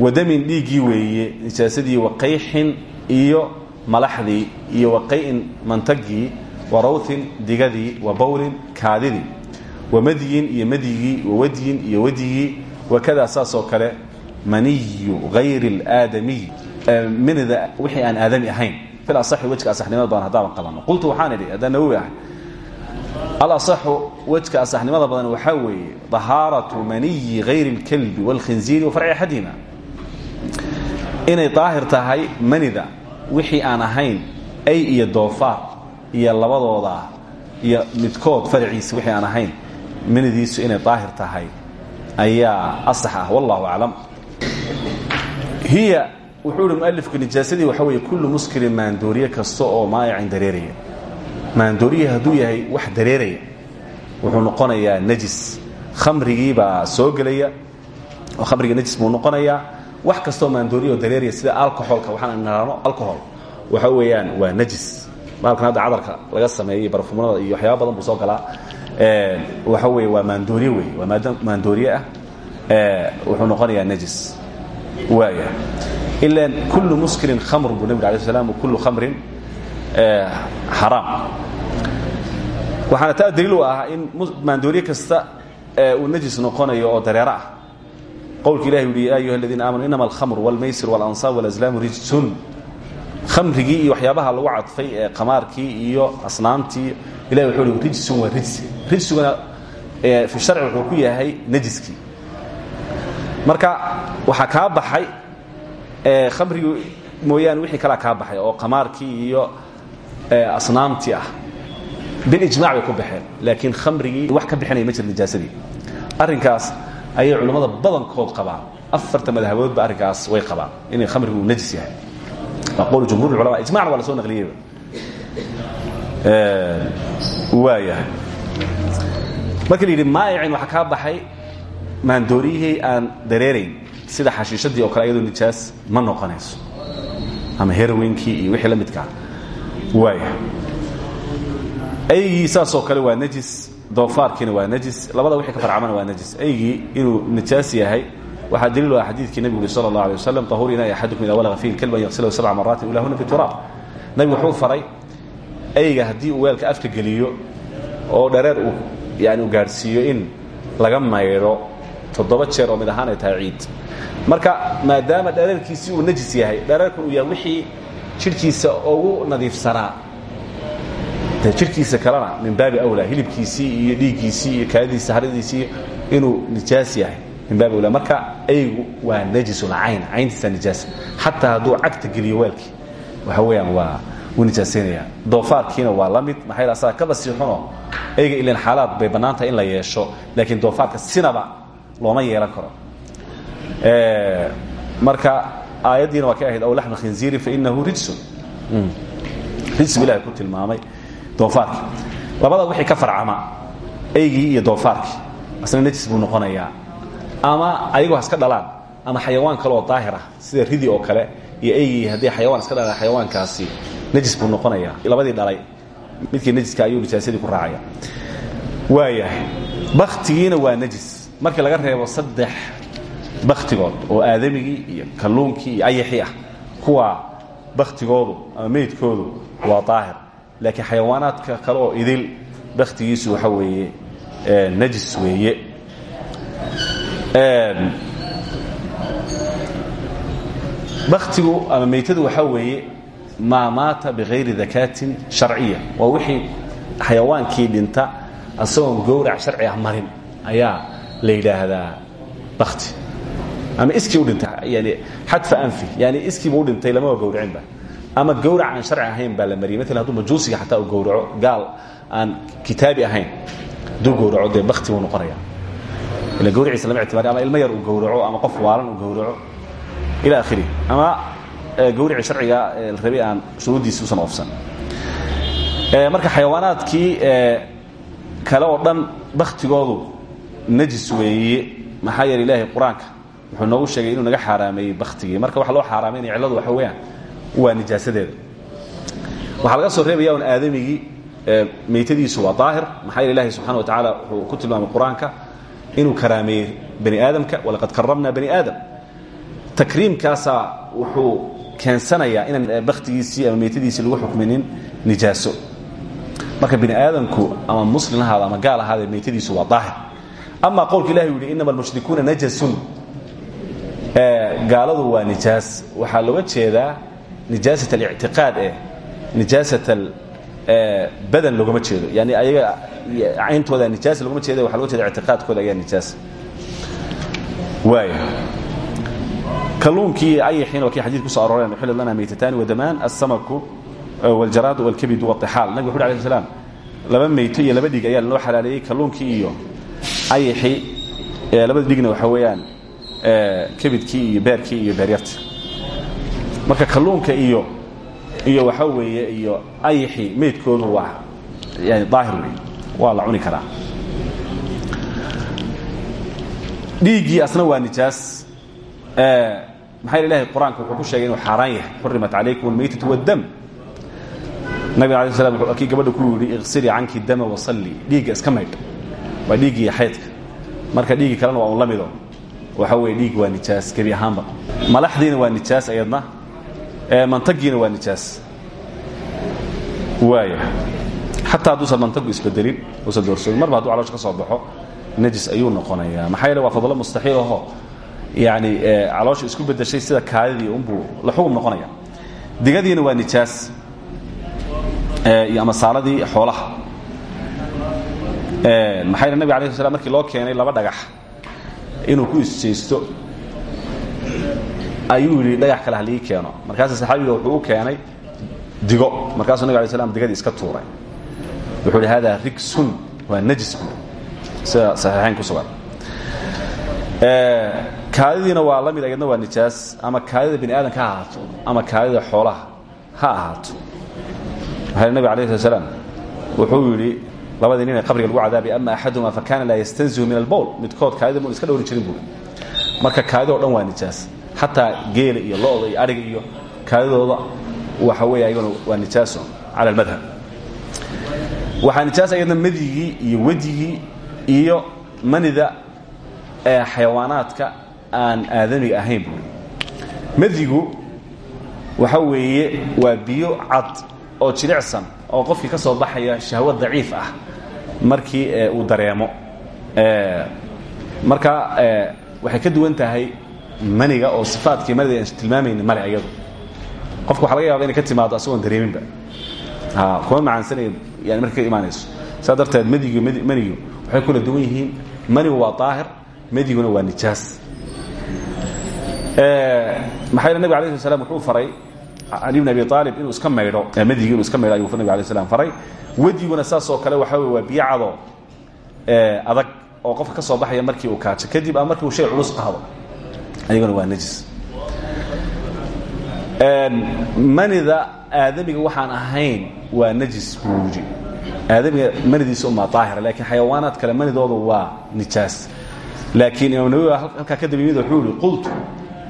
wadamin dhiiggii weeye nijaasadii waqayxin iyo malaxdii iyo waqayin mantagii wa rawthin digadii wa bawlin kaadidii wa madyin iyo madyigii wa wadyin iyo wadyigii wakadaa saasoo kale maniyu hayri اlaadamiy minida wixii aan aadami ahayn fil asaxi wejka asaxnimada badan haddaaban qabano qultu waxaan idhi haddaan nawowi ahay alasaxu wejka asaxnimada badan waxaa weeye طahaaraةu maniyi hayri اlkalbi wاlkhinziiri wa farci axadihima inay daahir tahay manida wixii aan ahayn ay iyo doofaar iyo labadooda iyo midkood farciisa wixii aan ahayn manidiisu inay daahir tahay ayaa asax ah wallahu aclam. Hiya wuxuu ihi mualifku nijaasadii waxaa weeye kullu muskirin maandooriye kasta oo maayicin dareeraya. Maandooriye hadduu yahay wax dareeraya wuxuu noqonayaa najis. Khamrigii baa soo gelaya oo khamriga najis buu noqonayaa wax kastoo maandooriya oo dareeraya sida alcoholka waxaan nahano alcohol waxa weeyaan waa najis. Baalkan hadda cadarka laga sameeyey barfumanada iyo waxyaaba badan buu soo galaa. Waxa weeye waa maandooriye wey waa maandooriye ah. Wuxuu noqonayaa najis. Waaya ilan kullu muskirin khamr buu nabig alay slam kullu khamrin xaraam waxaana taa daliil u ah in maandooriye kasta uu najis noqonayo oo dareero ah qowlka ilahi uhi ya ayuha aladiina aamanu inama alkhamr wاlmaysir wاlansaab wاlazlaamu rijsun khamrigii iyo waxyaabaha lagu cadfay ee qamaarkii iyo asnaamtii ilahi wuxuu hi rijsun waa rijsi rijsiguna fi sharci wuxuu ku yahay najiskii marka waxaa kaa baxay khamrigii mooyaane wixii kalaa kaa baxay oo qamaarkii iyo asnaamtii ah bilijmac bay ku baxeen laakiin khamrigii wax ka bixinaya ma jir nijaasadii arrinkaas ayay culammada badankood qabaan. Afarta madhaboodba arrinkaas way qabaan. Inay khamrigu uu najis yahay. Waa qowl jumhur culama ijmacna waa la soo naqliyeyba waayahay marka la yidhi maa'icin waxaa kaa baxay? Maandooriyihii aan dareerayn. Sida xashiishadii oo kale ayadoo nijaas ma noqonayso. Ama herwinkii iyo wixii la midkaa waaya aygii saasoo kale waa najis doofaarkiina waa najis. Labada wixii ka farcamana waa najis. Aygii inuu nijaas yahay waxaa daliil u ah xadiidkii nebigu uri sala allah alay wasalam tahuur inaa axadukum ida walaga fiihi kalban yaqsilahu sabca maraatin ulahuna bituraab nebigu wuxuu faray ayga haddii uu weelka afka geliyo oo dhareer uu yani uu gaadhsiiyo in laga maydho toddoba jeer oo mid ahaan ay tahay ciid. Marka maadaama dhareerkiisii uu najis yahay dhareerkan uu yahay wixii jidhkiisa ugu nadiifsanaa de jidhkiisa kalena min baabi awlaa hilibkiisii iyo dhiiggiisii iyo kaadidiisa haradiisii inuu nijaas yahay. Min baabi awlaa marka aygu waa najisun cayn cayntiisa nijaas. Xataa hadduu cagta geliyo weelkii waxa weeyaan waa wuu nijaasaynaya doofaarkiina waa la mid maxaa asaga kaba sii xuno ayga ilan xaalaad bay bannaan tahay in la yeesho laakiin doofaarka sinaba looma yeelan karo. Marka aayaddiina waa ka ahayd aw laxma khinziirin fainahu rijsun. Rijs bu ilahay ku tilmaamay doofaarkii labada wixii ka farcama aygii iyo doofaarkii asna najis buu noqonayaa ama ayagoo haska dhalaan ama xayawaan kale oo daahir ah sida ridi oo kale iyo aygii haddii xayawaan iska dhalaan xayawaankaasi najis buu noqonayaa labadii dhalay midkii najiska ayuu nijaasadii ku raacaya. Waayahay baktigiina waa najis. Markii laga reebo saddex baktigood oo aadamigii iyo kalluunkii iyo ayaxii ah kuwa baktigoodu ama meydkoodu waa daahir laakiin xayawaanaadka kale oo idil baktigiisu waxa weeye najis weeye. Baktigu ama meytadu waxaa weeye maa maata bikayri dakaatin sharciya. Waa wixii xayawaankii dhinta asagoon gowrac sharci ah marin ayaa la yidhaahdaa ama iskii u dhinta yani xadfa anfi yani iskiiba u dhintay lamaba gowracinba ama gowrac aan sharci ahayn baa la mariyay maala hadduu majuusiga xataa uu gowraco gaal aan kitaabi ahayn hadduu gowraco dee bakti buu noqonaya ila gawriciisa lama ictibaari ama ilmo yar uu gowraco ama qof waalan uu gowraco. Ila akhirihi ama gawrici sharciga la rabay aan shuruuddiisi usan oofsan. Marka xayawaanaadkii kale oo dhan baktigoodu najis weeye maxaa yeele ilaahay qur'aanka wuxuu noogu sheegay inuu naga xaaraameeyey baktigii marka waxa loo xaaraameynaya cilladu waxa weeyaan waa nijaasadeeda. Waxaa laga soo reebaya un aadamigii meytadiisu waa daahir. Maxaa yeele ilahi subxana wa tacaala wuxuu ku tilmaamay qur'aanka inuu karaameeyey bani aadamka walaqad karamna bani aadam. Takriimkaasaa wuxuu keensanayaa inaan baktigiisii ama meytadiisii lagu xukminin nijaaso. Marka bini aadamku ama muslim ahaada ama gaal ahaade meytadiisu waa daahir. Ama qowlka ilahi u yihi inama almushrikuuna najasun. Gaaladu waa nijaas. Waxaa looga jeedaa nijaasat alictiqaad eh nijaasat badan loogama jeedo yani ayaga cayntooda nijaas loogama jeeda waxa loga jeeda ictiqaadkooda ayaa nijaas waaya kalluunkii ayaxiina waa kii xadiid ku so arooreen uxillat lana maytatani wadamaan alsamaku waljaraad walkabidu walطixaal nabig wuxu alay slam laba meyto iyo laba dhig ayaa lanoo xalaaleeyey kalluunkii iyo ayaxii labada dhigna waxa weeyaan kabidkii iyo beerkii iyo beeryarta marka kalluunka iyo iyo waxaa weeye iyo ayaxii meydkoodu waa yani daahir wey waa la cuni karaa. Dhiiggii asna waa nijaas. Maxaa yeel ilahay qur'aanka wuxuu ku sheegay inuu xaaraan yahay. Xurimat calaykum almaytatu waddam nabiga alay slam wuxuu kii gabadha ku yidhi iqsilii canki dama wasalli dhiigga iska maydh. Waa dhiiggii xaydka. Marka dhiiggii kalena waa un la mido. Waxa weye dhiig waa nijaas gebi ahaanba. Malaxdiina waa nijaas ayadna mantagiina waa nijaas. Waaya xataa hadduusan mantagu isbedelin usan doorsoomin marba hadduu caloosha ka soo baxo najis ayuu noqonayaa. Maxaa yeele waa fadlo mustaxiil aho yani caloosha isku bedeshay sida kaadidii unbuu la xugum noqonaya digadiina waa nijaas ama saaladii xoolaha. Maxaa yele nabig alay sl markii loo keenay laba dhagax inuu ku isjaysto ayuu yidhi dhagax kale halii keeno. Markaasa saxaabiga wuxuu u keenay digo. Markaasuu nabig alay slam digadii iska tuuray. Wuxuu hi hada rigsun waa najis buuri sida saxiixayn ku sugan. Kaadidiina waa la mid ayadna waa nijaas ama kaadida bini aadamka ha ahaato ama kaadida xoolaha ha ahaato. Maxaa nabig alayh slat slam wuxuu yidhi labadii nin ee qabriga lagu cadaabay ama axaduhuma fakana laa yastanzihu min albowl midkood kaadida mun iska dhowri jirin buuri marka kaadidoo dhan waa nijaas xataa geela iyo lo'da iyo adhiga iyo kaadidooda waxa weeye ayaguna waa nijaaso cala almadhab. Waxaa nijaas ayadna madigii iyo wedigii iyo manida ee xayawaanaadka aan aadamiga ahayn buuri madigu waxa weeye waa biyo cad oo jilicsan oo qofkii ka soo baxaya shahwo daciif ah markii uu dareemo. Marka waxay ka duwan tahay maniga oo sifaadkii manida aan tilmaamayni male ayadu. Qofka waxa laga yaba inay ka timaado asagoon dareeminba. Kuma macaansanaya yani markay ka imaanayso. Saa darteed madigu manigu waxay kula duwan yihiin manigu waa daahir madiguna waa nijaas. Maxaa yele nabig alay sl slam wuxuu faray cali bn abi aalib inuu iska maydho madigii inuu iska maydho ayuu nabig alay slam faray. Wediguna saas oo kale waxaa wey waa biyo cado adag oo qofka ka soo baxaya markii uu kaajo kadib ama markii uu shay culus qaado ayaguna waa najis manida aadamiga waxaan ahayn waa najis buu yidhi aadamiga manidiisa umaa daahira laakiin xayawaanaad kale manidoodu waa nijaas laakiin imaam nawowi halkaa ka daba yimid wuxuu yihi qultu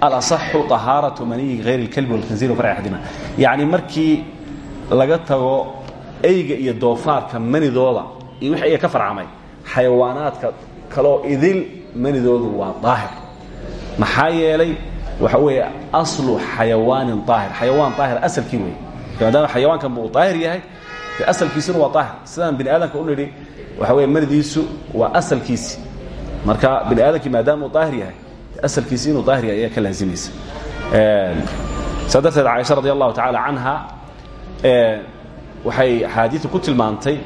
alaصaxu طahaaraةu maniyi hayr اlkalbi wاlkhinzir wfarci axadima yacni markii laga tago eyga iyo doofaarka manidooda iyo wixii iga ka farcamay xayawaanaadka kaloo idil manidoodu waa daahir maxaa yeelay waxa weeye aslu xayawaanin daahir. Xayawaan daahir asalkii wey maadaama xayawaankan uu daahir yahay de asalkiisuna waa daahir. Sidaan bini aadamka u nidhi waxa weye manidiisu waa asalkiisi. Marka bini aadamkii maadaama uu daahir yahay asalkiisi inuu daahir yahay ayaa ka laazimaysa saa darteed caaisha radi allahu tacaala canha waxay axaadiidu ku tilmaantay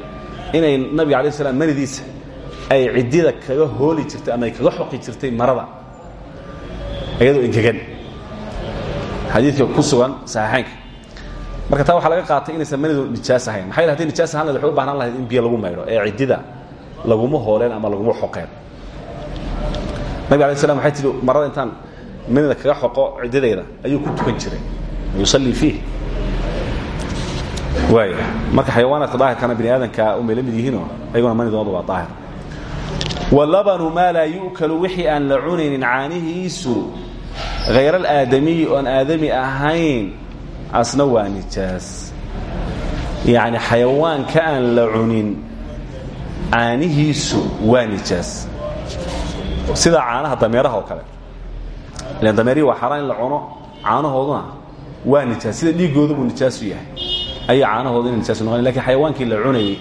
inay nabiga alay slam manidiisa ay ciddida kaga hooli jirtay ama ay kaga xoqi jirtay marada iyadoo engegan xadiidka ku sugan saxiixaynka marka taa waxaa laga qaatay inaysan manidu nijaas ahayn. Maxay hadday nijaas ahaan lahed waxay u bahnaan lahayd in biyo lagu maydho ee ciddida laguma hooleen ama laguma xoqeen. Nabig alay slam waxay tihi marada intaan manida kaga xoqo ciddidayda ayuu ku tukan jiray. Yusallii fiih. Waaya marka xayawaanaadka daahirkana bini aadamka unbay la mid yihiinoo ayaguna manidooda waa daahir. Walabanu maa laa yu'kalu wixii aan la cunaynin caanihiisu hayr alaadamiyi oon aadami ahayn asna waa nijaas yacni xayawaanka aan la cunin caanihiisu waa nijaas sida caanaha dameeraha oo kale ilan dameerihi waa xaraan in la cuno caanahooduna waa nijaas sida dhiiggooda buu nijaasu yahay ayaa caanahooda ina nijaas noqon laakiin xayawaankii la cunayey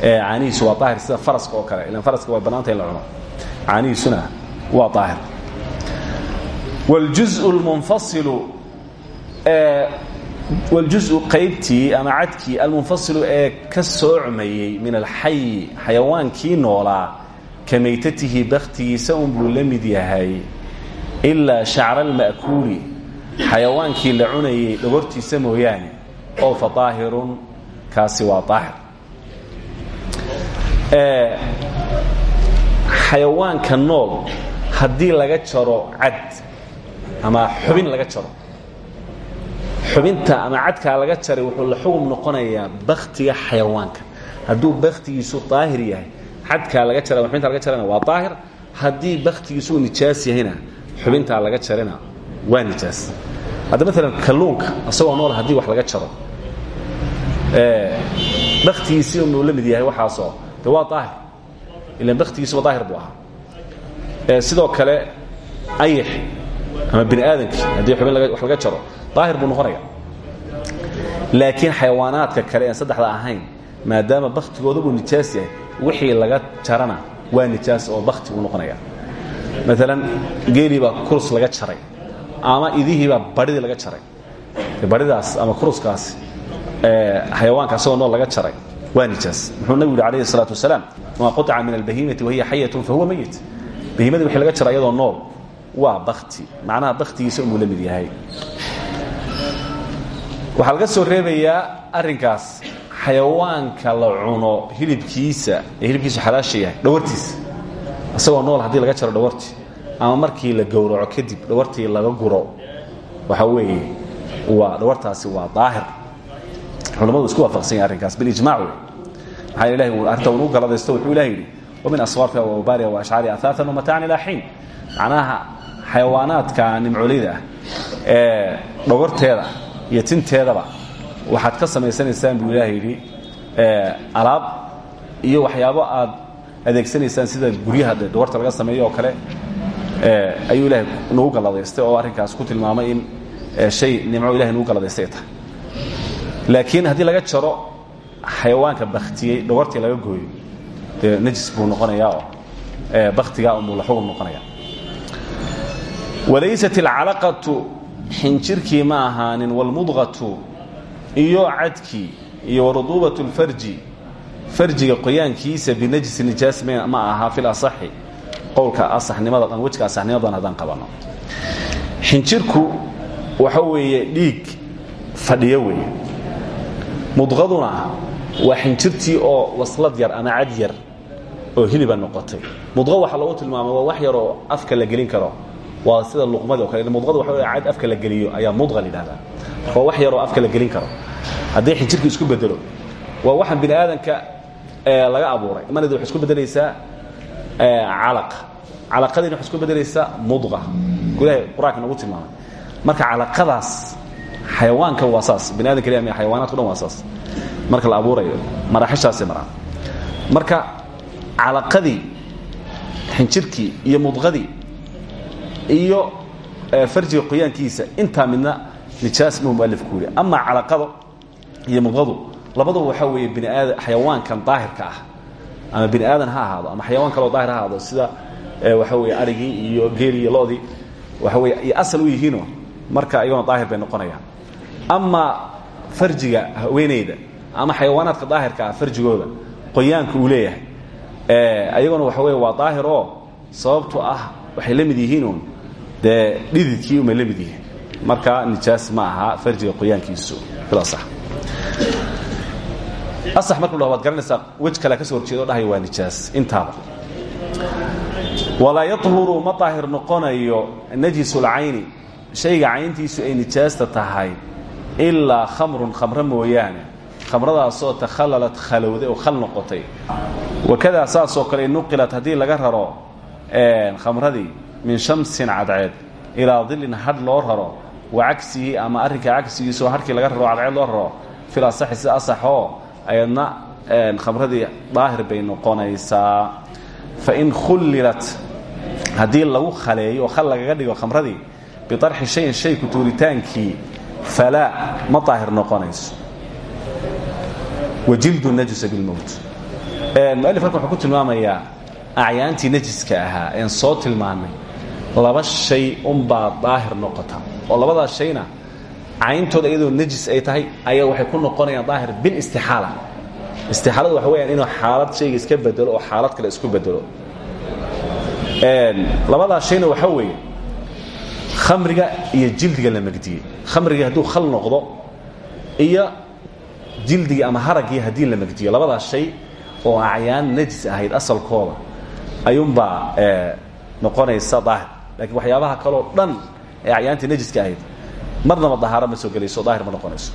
caanihiisu waa daahir sida faraska oo kale ilan faraska waa bannaanta in la cuno caanihiisuna waa daahir wاljuزء اlmunfasilu wاljuزءu qaybtii ama cadkii almunfasilu ee ka soocmayey min alxayi xayawaankii noolaa ka maytatihi baktigiisa un buu la mid yahay ilaa shacra alma'kuuli xayawaankii la cunayey dhogortiisa mooyaane oo fa daahirun kaasi waa daahir xayawaanka nool haddii laga jaro cad ama xubin laga jaro. Xubinta ama cadkaa laga jaray wuxuu la xugum noqonayaa baktiga xayawaanka. Hadduu baktigiisu daahir yahay cadkaa laga jara ama xubintaa laga jarana waa daahir. Haddii baktigiisu uu nijaas yahayna xubintaa laga jarana waa nijaas. Hadda maalan kalluunka asagoo nool haddii wax laga jaro baktigiisii unuu la mid yahay waxaasoo de waa daahir. Ilan baktigiisuba daahir buu ahaa. Sidoo kale ayax ama bini aadamkii haddii xubin wax laga jaro daahir buu noqonaya laakiin xayawaanaadka kale aan saddexda ahayn maadaama baktigooda buu nijaas yahay wixii laga jarana waa nijaas oo bakti buu noqonaya maalan geelii baa kurus laga jaray ama idihiibaa badhidii laga jaray badhidaas ama kuruskaasi xayawaanka asagoo nool laga jaray waa nijaas muxuu nabigu yidhi alayhi الsalaatu wasalaam maa quطca min albahimati wahiya xayatun fahuwa meyit bahimadii wixii laga jaray iyadoo nool waa bakti macnaha baktigiisa unbuu la mid yahay. Waxaa laga soo reebayaa arrinkaas xayawaanka la cuno hilibkiisa ee hilibkiisu xalaasha yahay dhawartiisa isagoo nool haddii laga jaro dhawartii ama markii la gowraco kadib dhawartii laga guro waxa weeye waa dhawartaasi waa daahir. Culamadu isku waafaqsan yahay arrinkaas bilijmac wey maxaa ilahi arrinta unu galadaysto wuxuu ilahi yidhi wamin aswaarka wabaariya waashcaari ahaatan wamataan ilaa xiin macnaha xayawaanaadka nimcolida ah ee dhogorteeda iyo tinteedaba waxaad ka samaysanaysaan buu ilaah yidhi alaab iyo waxyaabo aad adeegsanaysaan sida guryaha de dhogorta laga sameeyo oo kale ayuu ilahay nagu galladaystay oo arrinkaas ku tilmaamay in shay nimco ilahay nagu galladaystay ay tahay. Laakiin haddii laga jaro xayawaanka baktiyey dhogortii laga gooyo dee najis buu noqonayaa oo baktigaa unbuu la xugum noqonaya walaysat alcalaqatu xinjirkii ma ahaanin waalmudqatu iyo cadkii iyo waruduubat lfarji farjiga qoyaankiisa binajisi nijaas ma ahaa fi lasaxi qowlka asaxnimadaan wejka asaxnimadan haddaan qabanno xinjirku waxa weeye dhiig fadhiyo weeye. Mudqaduna waa xinjirtii oo waslad yar ama cad yar oo hiliba noqotay. Mudqa waxaa lagu tilmaama waa wax yaroo afka la gelin karo waa sida luqmadii o kale mudqada waxa cad afka la geliyo ayaa mudqa la yidhahdaa. Waa wax yaroo afka la gelin karo. Haddii xinjirku isku bedelo waa waxaan bini aadanka laga abuuray. Manid waxay isku bedelaysaa calaq. Calaqadiina waxay isku bedelaysaa mudqa. Ilahay qur'aanka nagu tilmaamay. Marka calaqadaas xayawaanka waa saas. Bani adam kaliya xayawaanaadku dhan waa saas. Marka la abuurayo maraaxishaasay maraan marka calaqadii xinjirkii iyo mudqadii iyo farjiga qoyaankiisa. Intaa midna nijaas muu mualifku yidhi amaa calaqado iyo mudqadu labaduba waxaa weeye bini aada xayawaankan daahirka ah. Ama bini aadan ha ahaado ama xayawaan kaloo daahir ha ahaado. Sida waxa weye arigii iyo geeli iyo lodii waxa weye iyo asal u yihiino marka iyagona daahir bay noqonayaan. Amaa farjiga haweeneyda ama xayawaanaadka daahirka ah farjigooda qoyaanka uu leeyahay. Ayaguna waxa wey waa daahir oo sababtu ah waxay la mid yihiinun dee dhididkii umay la mid yihiin. Marka nijaas ma aha farjiga qoyaankiisu. Bilasax asax marka la waad garanaysaa wej kale ka soo horjeedo dhahay waa nijaas. Intaaba. Walaa yahuru ma daahir noqonayo najisulcayni shayga cayntiisu ay nijaasta tahay ilaa khamrun khamro mooyaane. Khamradaasoo takhallalat khalowday oo khal noqotay. Wakadaa saasoo kale nuqilat haddii laga raro khamradii min shamsin cadceed. Ilaa dilin hadh loo raro wa cagsihi ama arrinka cagsigiisoo hadhkii laga raro cadceed loo raro fil asaxi si asaxoo ayadna khamradii daahir bay noqonaysaa. Fain khullilat haddii lagu khaleeyo khal lagaga dhigo khamradii biarxi shayin shay ku tuuritaankii falaa ma daahir noqonayso. Wajildu najusa bilmowt mualif halkan wuxuu ku tilmaamayaa acyaantii najiska ahaa een soo tilmaanay laba shay unbaa daahir noqota. Oo labadaas shayna cayntooda iyadoo najis ay tahay ayaa waxay ku noqonayaan daahir bilistixaala istixaaladu waxa weyaan inuu xaalad shayga iska bedelo oo xaalad kale isku bedelo. Labadaas shayna waxaa weeye khamriga iyo jildiga la megdiyey khamrigii hadduu khal noqdo iyo jildigii ama haraggii haddii la megdiyo labadaas shay oo acyaan najis ahayd asalkooda ayuunbaa noqonaysa daahir laakiin waxyaabaha kaleo dhan ee acyaantii najiska ahayd marnaba dahaaro ma soo gelayso daahir ma noqonayso.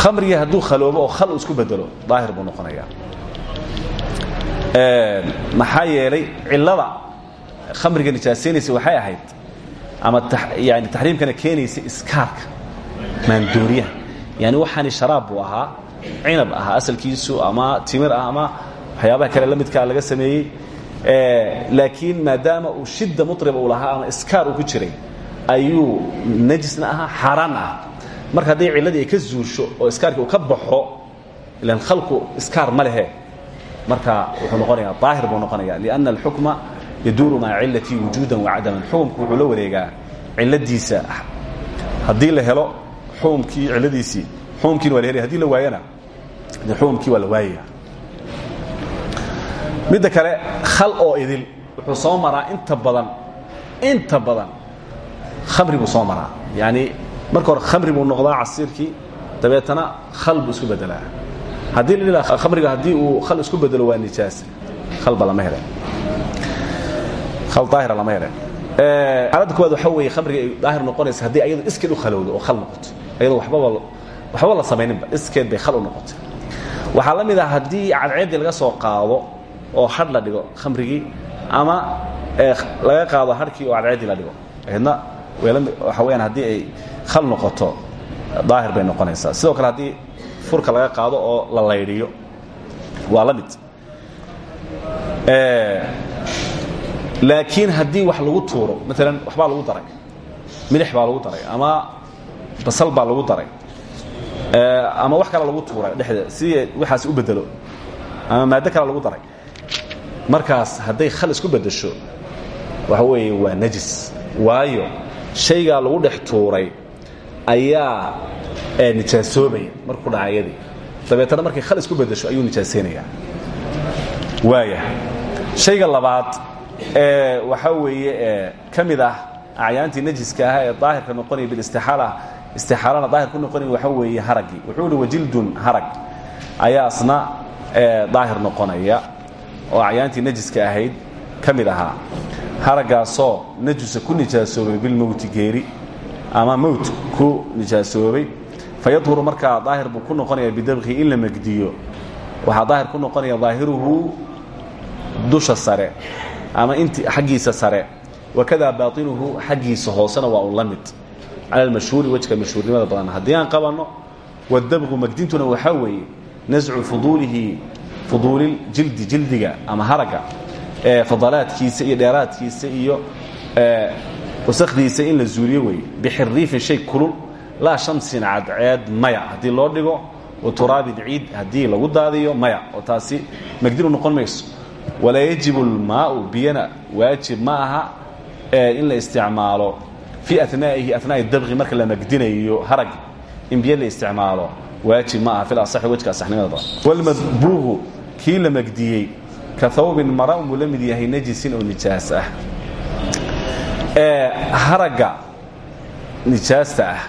Khamrigii hadduu khaloobo oo khal isku bedelo daahir buu noqonayaa. Maxaa yeelay cillada khamriga nijaasaynaysa waxay ahayd ama yani taxriimkana keenaysa iskaarka maandooriyaha. Yani waxaani sharaab buu ahaa cinab ahaa asalkiisu ama timir ah ama waxyaabaha kale la midkaa laga sameeyey laakiin maadaama uu shidda mutriba uu lahaa ama iskaar uu ku jiray ayuu najisna ahaa xaaraanna ah marka hadday cilladii ka zuusho oo iskaarkii ka baxo ilan khalku iskaar ma lehe. Marka wuxuu noqonayaa daahir buu noqonaya lianna alxukma yaduuru maca cilatii wujuudan wacadaman xukumku wuxuu la wareegaa ciladiisa haddii la helo xukumkii ciladiisii xukumkiina waa haddii la waayana de xukumkii waa midda kale khal oo idil wuxuu soo maraa inta badan inta badan. Khamri buu soo maraa. Yani marka hore khamri buu noqdaa casiirkii dabeetana khal buu isku bedelaa haddii la dhila khamriga haddii uu khal isku bedelo waa nijaas khalba lama hele khal daahira lama hele xaaladda kuwaad waxaa weeye khamriga ay daahir noqonaysa haddii ayadu iskeed u khalowdo oo khal noqoto. Ayado wababa waxbaba la samayninba iskeed bay khal u noqotay. Waxaa la mid ah haddii cadceeddii laga soo qaado oo hadh la dhigo khamrigii ama laga qaado hadhkii oo cadceeddii la dhigo. Aydna waxa weyaan haddii ay khal noqoto daahir bay noqonaysaa. Sidoo kale haddii furka laga qaado oo la laydhiyo waa la mid. Laakiin haddii wax lagu tuuro maalan waxbaa lagu daray milix baa lagu daray ama basal baa lagu daray ama wax kale lagu tuuray dhexdeeda si waxaas u bedelo ama maaddo kale lagu daray markaas hadday khal isku bedesho waxa weeye waa najis. Waayo shaygaa lagu dhex tuuray ayaa nijaasoobaya markuu dhaca iyadii dabeetana markay khal isku bedesho ayuu nijaasaynaya waaya shayga labaad ee waxaa weeye ka mid ah acyaantii najiska ah ee daahirka noqonaya bilistixaala istixaalana daahir ku noqonaya waxaa weeye haraggii wuxuu ihi wajildun harag. Ayaa asna daahir noqonaya oo acyaantii najiska ahayd ka mid ahaa. Haraggaasoo najusa ku nijaasoobay bilmowti geeri ama mowt ku nijaasoobay fayadhuru markaa daahir buu ku noqonaya bidabqihi in la megdiyo waxaa daahir ku noqonaya daahiruhu dusha sare ama int xaggiisa sare. Wakadaa baainuhu xaggiisa hoosena waa un la mid. Cala almashhuuri wejka mashhuurnimada badan. Haddii aan qabanno wadabqu magdintuna waxaa weeye nascu fuduulihi fuduuliljildi jildiga ama haragga ee fadalaadkiisa iyo dheeraadkiisa iyo wasakdiisa in la zuuliyo weeye. Bixiriifin shay kulul laa shamsin cadceed maya. Haddii loo dhigo wa turaabin ciid. Haddii lagu daadiyo maya. Oo taasi magdinu noqon mayso. Walaa yajibu almaau biyana. Waajib ma aha in la isticmaalo fii anaa'ihi anaa'i dabqi marka la magdinayo harag. In biyo la isticmaalo waajib ma aha. Fil asaxi wejka asaxnimada badan walmadbuuhu kii la magdiyey ka hawbin mara unbuu la mid yahay najisin oo nijaas ah. Haragga nijaasta ah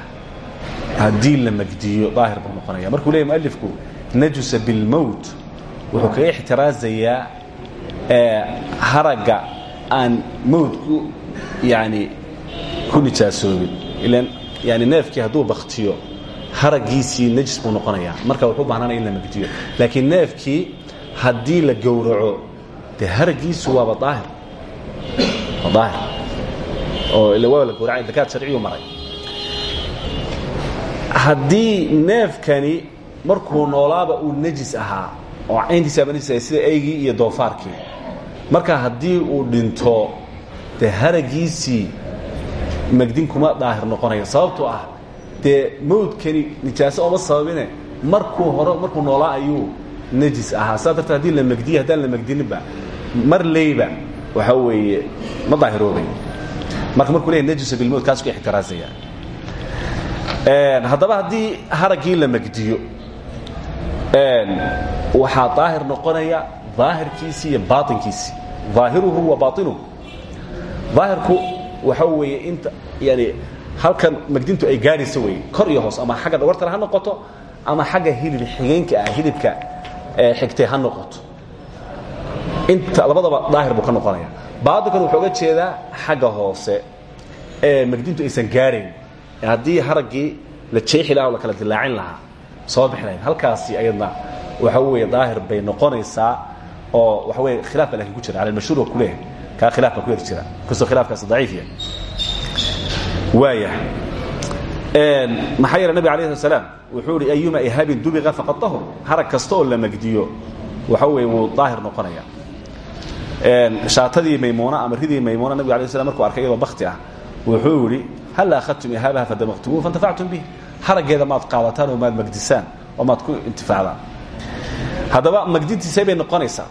haddii la magdiyo daahir buu noqonaya markuu leeyay mualifku najusa bilmowt wuxuu kaga ixtiraazayaa haragga aan mowdku yani ku nijaasoobin ilan yani neefkii hadduu baktiyo haraggiisii najis buu noqonayaa. Marka wuxuu baahnanaya in la magdiyo. Laakiin neefkii haddii la gowraco dee haraggiisu waaba daahir. Waa daahir. Oo ila waa la gowracay dakaad sharciyu maray. Haddii neefkani markuu noolaaba uu najis ahaa oo cayntiisaaba najis ahay sida eygii iyo doofaarkii marka haddii uu dhinto dee haragiisii magdin kuma daahir noqonaya. Sababtoo ah dee mawdkani nijaaso ooma sababine. Markuu hore markuu noolaa ayuu najis ahaa. Saa darteed haddii la magdiye haddaan la magdininba mar leyba waxaa weeye ma daahiroobay marka markuu leeyahy najusa bilmowt kaas ku ixtiraazaya haddaba haddii haraggii la magdiyo waxaa daahir noqonaya daahirkiisii iyo baainkiisii aahiruhu wa baainuhu daahirku waxa weeye inta yani halkan magdintu ay gaadhayso weye kor iyo hoos ama xagga dhawartana ha noqoto ama xagga hilib xigeenka ah hilibka xigtay ha noqoto. Inta labadaba daahir buu ka noqonaya. Baatinkana wuxuu uga jeedaa xagga hoose ee magdintu aysan gaadhayn haddii haraggii la jeexi laha o la kala dilaacin lahaa soo bixi lahayd halkaasi ayadna waxa weeye daahir bay noqonaysaa oo waxa weye khilaaf ba laakiin ku jira. Cala almashhuur waa kuleeyahay kaa khilaaf baa ku yar jira. Kastoo khilaafkaasi daciif yahay. Waaya maxaa yeele nabig alayh slat slaam wuxuu ihi ayuma ihaabin dubiqa faqad tahur harag kasta oo la magdiyo waxa weeye wuu daahir noqonaya shaatadii maymuuna ama ridii maymuuna nabig alay slam markuu arkay iyadoo bakti ah wuxuu yidhi hal akhadtum ihaabaha fadamaqtumuuhu faintafactum bih haraggeeda maad qaadataan oo maad magdisaan oo maad ku intifaacdaan haddaba magdintiisay bay noqonaysaa.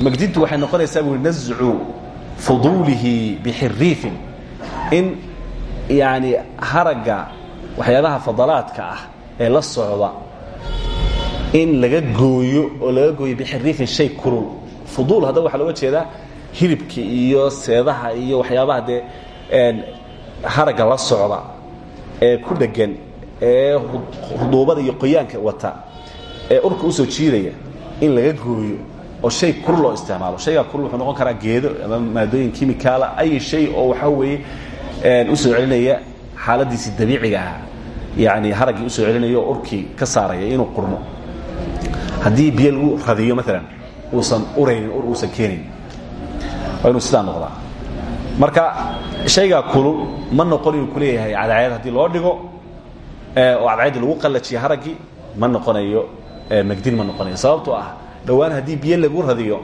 Magdintu waxay noqonaysaa buu nascu fuduulihi bixiriifin in yani haragga waxyaabaha fadalaadka ah ee la socda in laga gooyo oo laga gooyo bixiriifin shay kulul. Fuduul haddaba waxaa looga jeedaa hilibka iyo seedaha iyo waxyaabaha dee haragga la socda ee ku dhegan ee huduubada iyo qoyaanka wata ee urka u soo jiidaya in laga gooyo oo shay kulul loo isticmaalo. Shaygaa kulul wuxuu noqon karaa geedo ama maadooyin kimikaala ay shay oo waxaa weeye u soo celinaya xaaladiisii dabiiciga ahaa yani haraggii u soo celinaya oo urkii ka saaraya inuu qurmo. Haddii biyo lagu radiyo maalan uusan uraynin ur uusan keenayn waa inuu sidaa noqdaa. Marka shaygaa kulul ma noqon inuu ku leeyahay cadceed haddii loo dhigo oo cadceeddii lagu qallajiyo haraggii ma noqonayo magdin ma noqonayo. Sababtoo ah dhowaan haddii biyo lagu radiyo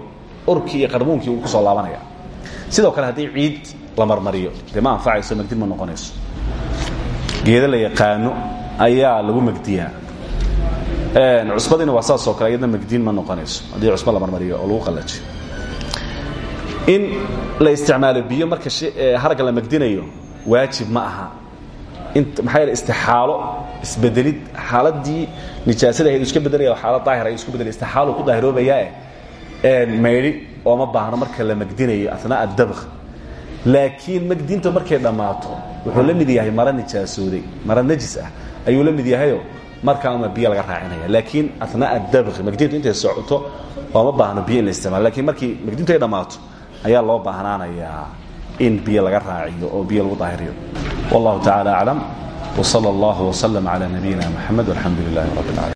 urkii iyo qarmuunkii uu ku soo laabanaya. Sidoo kale haddii ciid la marmariyo dee ma anfacayso magdin ma noqonayso geeda la yaqaano ayaa lagu magdiyaa. Cusbadiina waa saas oo kale iyadna magdiin ma noqonayso. Haddii cusbo la marmariyo oo lagu qallajiyo in la isticmaalo biyo marka haragga la magdinayo waajib ma aha. Maxaa yeele istixaalo isbedelid xaaladii nijaasada ahayd iska bedelaya xaalad daahir ay isku bedelay istixaalu ku daahiroobayaa maydhi ooma baahno marka la magdinayo athnaa dabq laakiin magdinta markay dhammaato. Wuxuu la mid yahay mara nijaasooday mara najis ah. Ayuu la mid yahayo markaama biyo laga raacinaya. Laakiin athnaa dabqi magdintu intay socoto ooma baahno biyo in la isticmaalo. Lakiin markii magdintu ay dhammaato ayaa loo baahnaanayaa in biyo laga raaciyo oo biyo lagu daahiriyo. Wallahu tacala aclam wsala allahu wslm cala nabiyina mxamed walxamdu lilahi rabb اlcalamin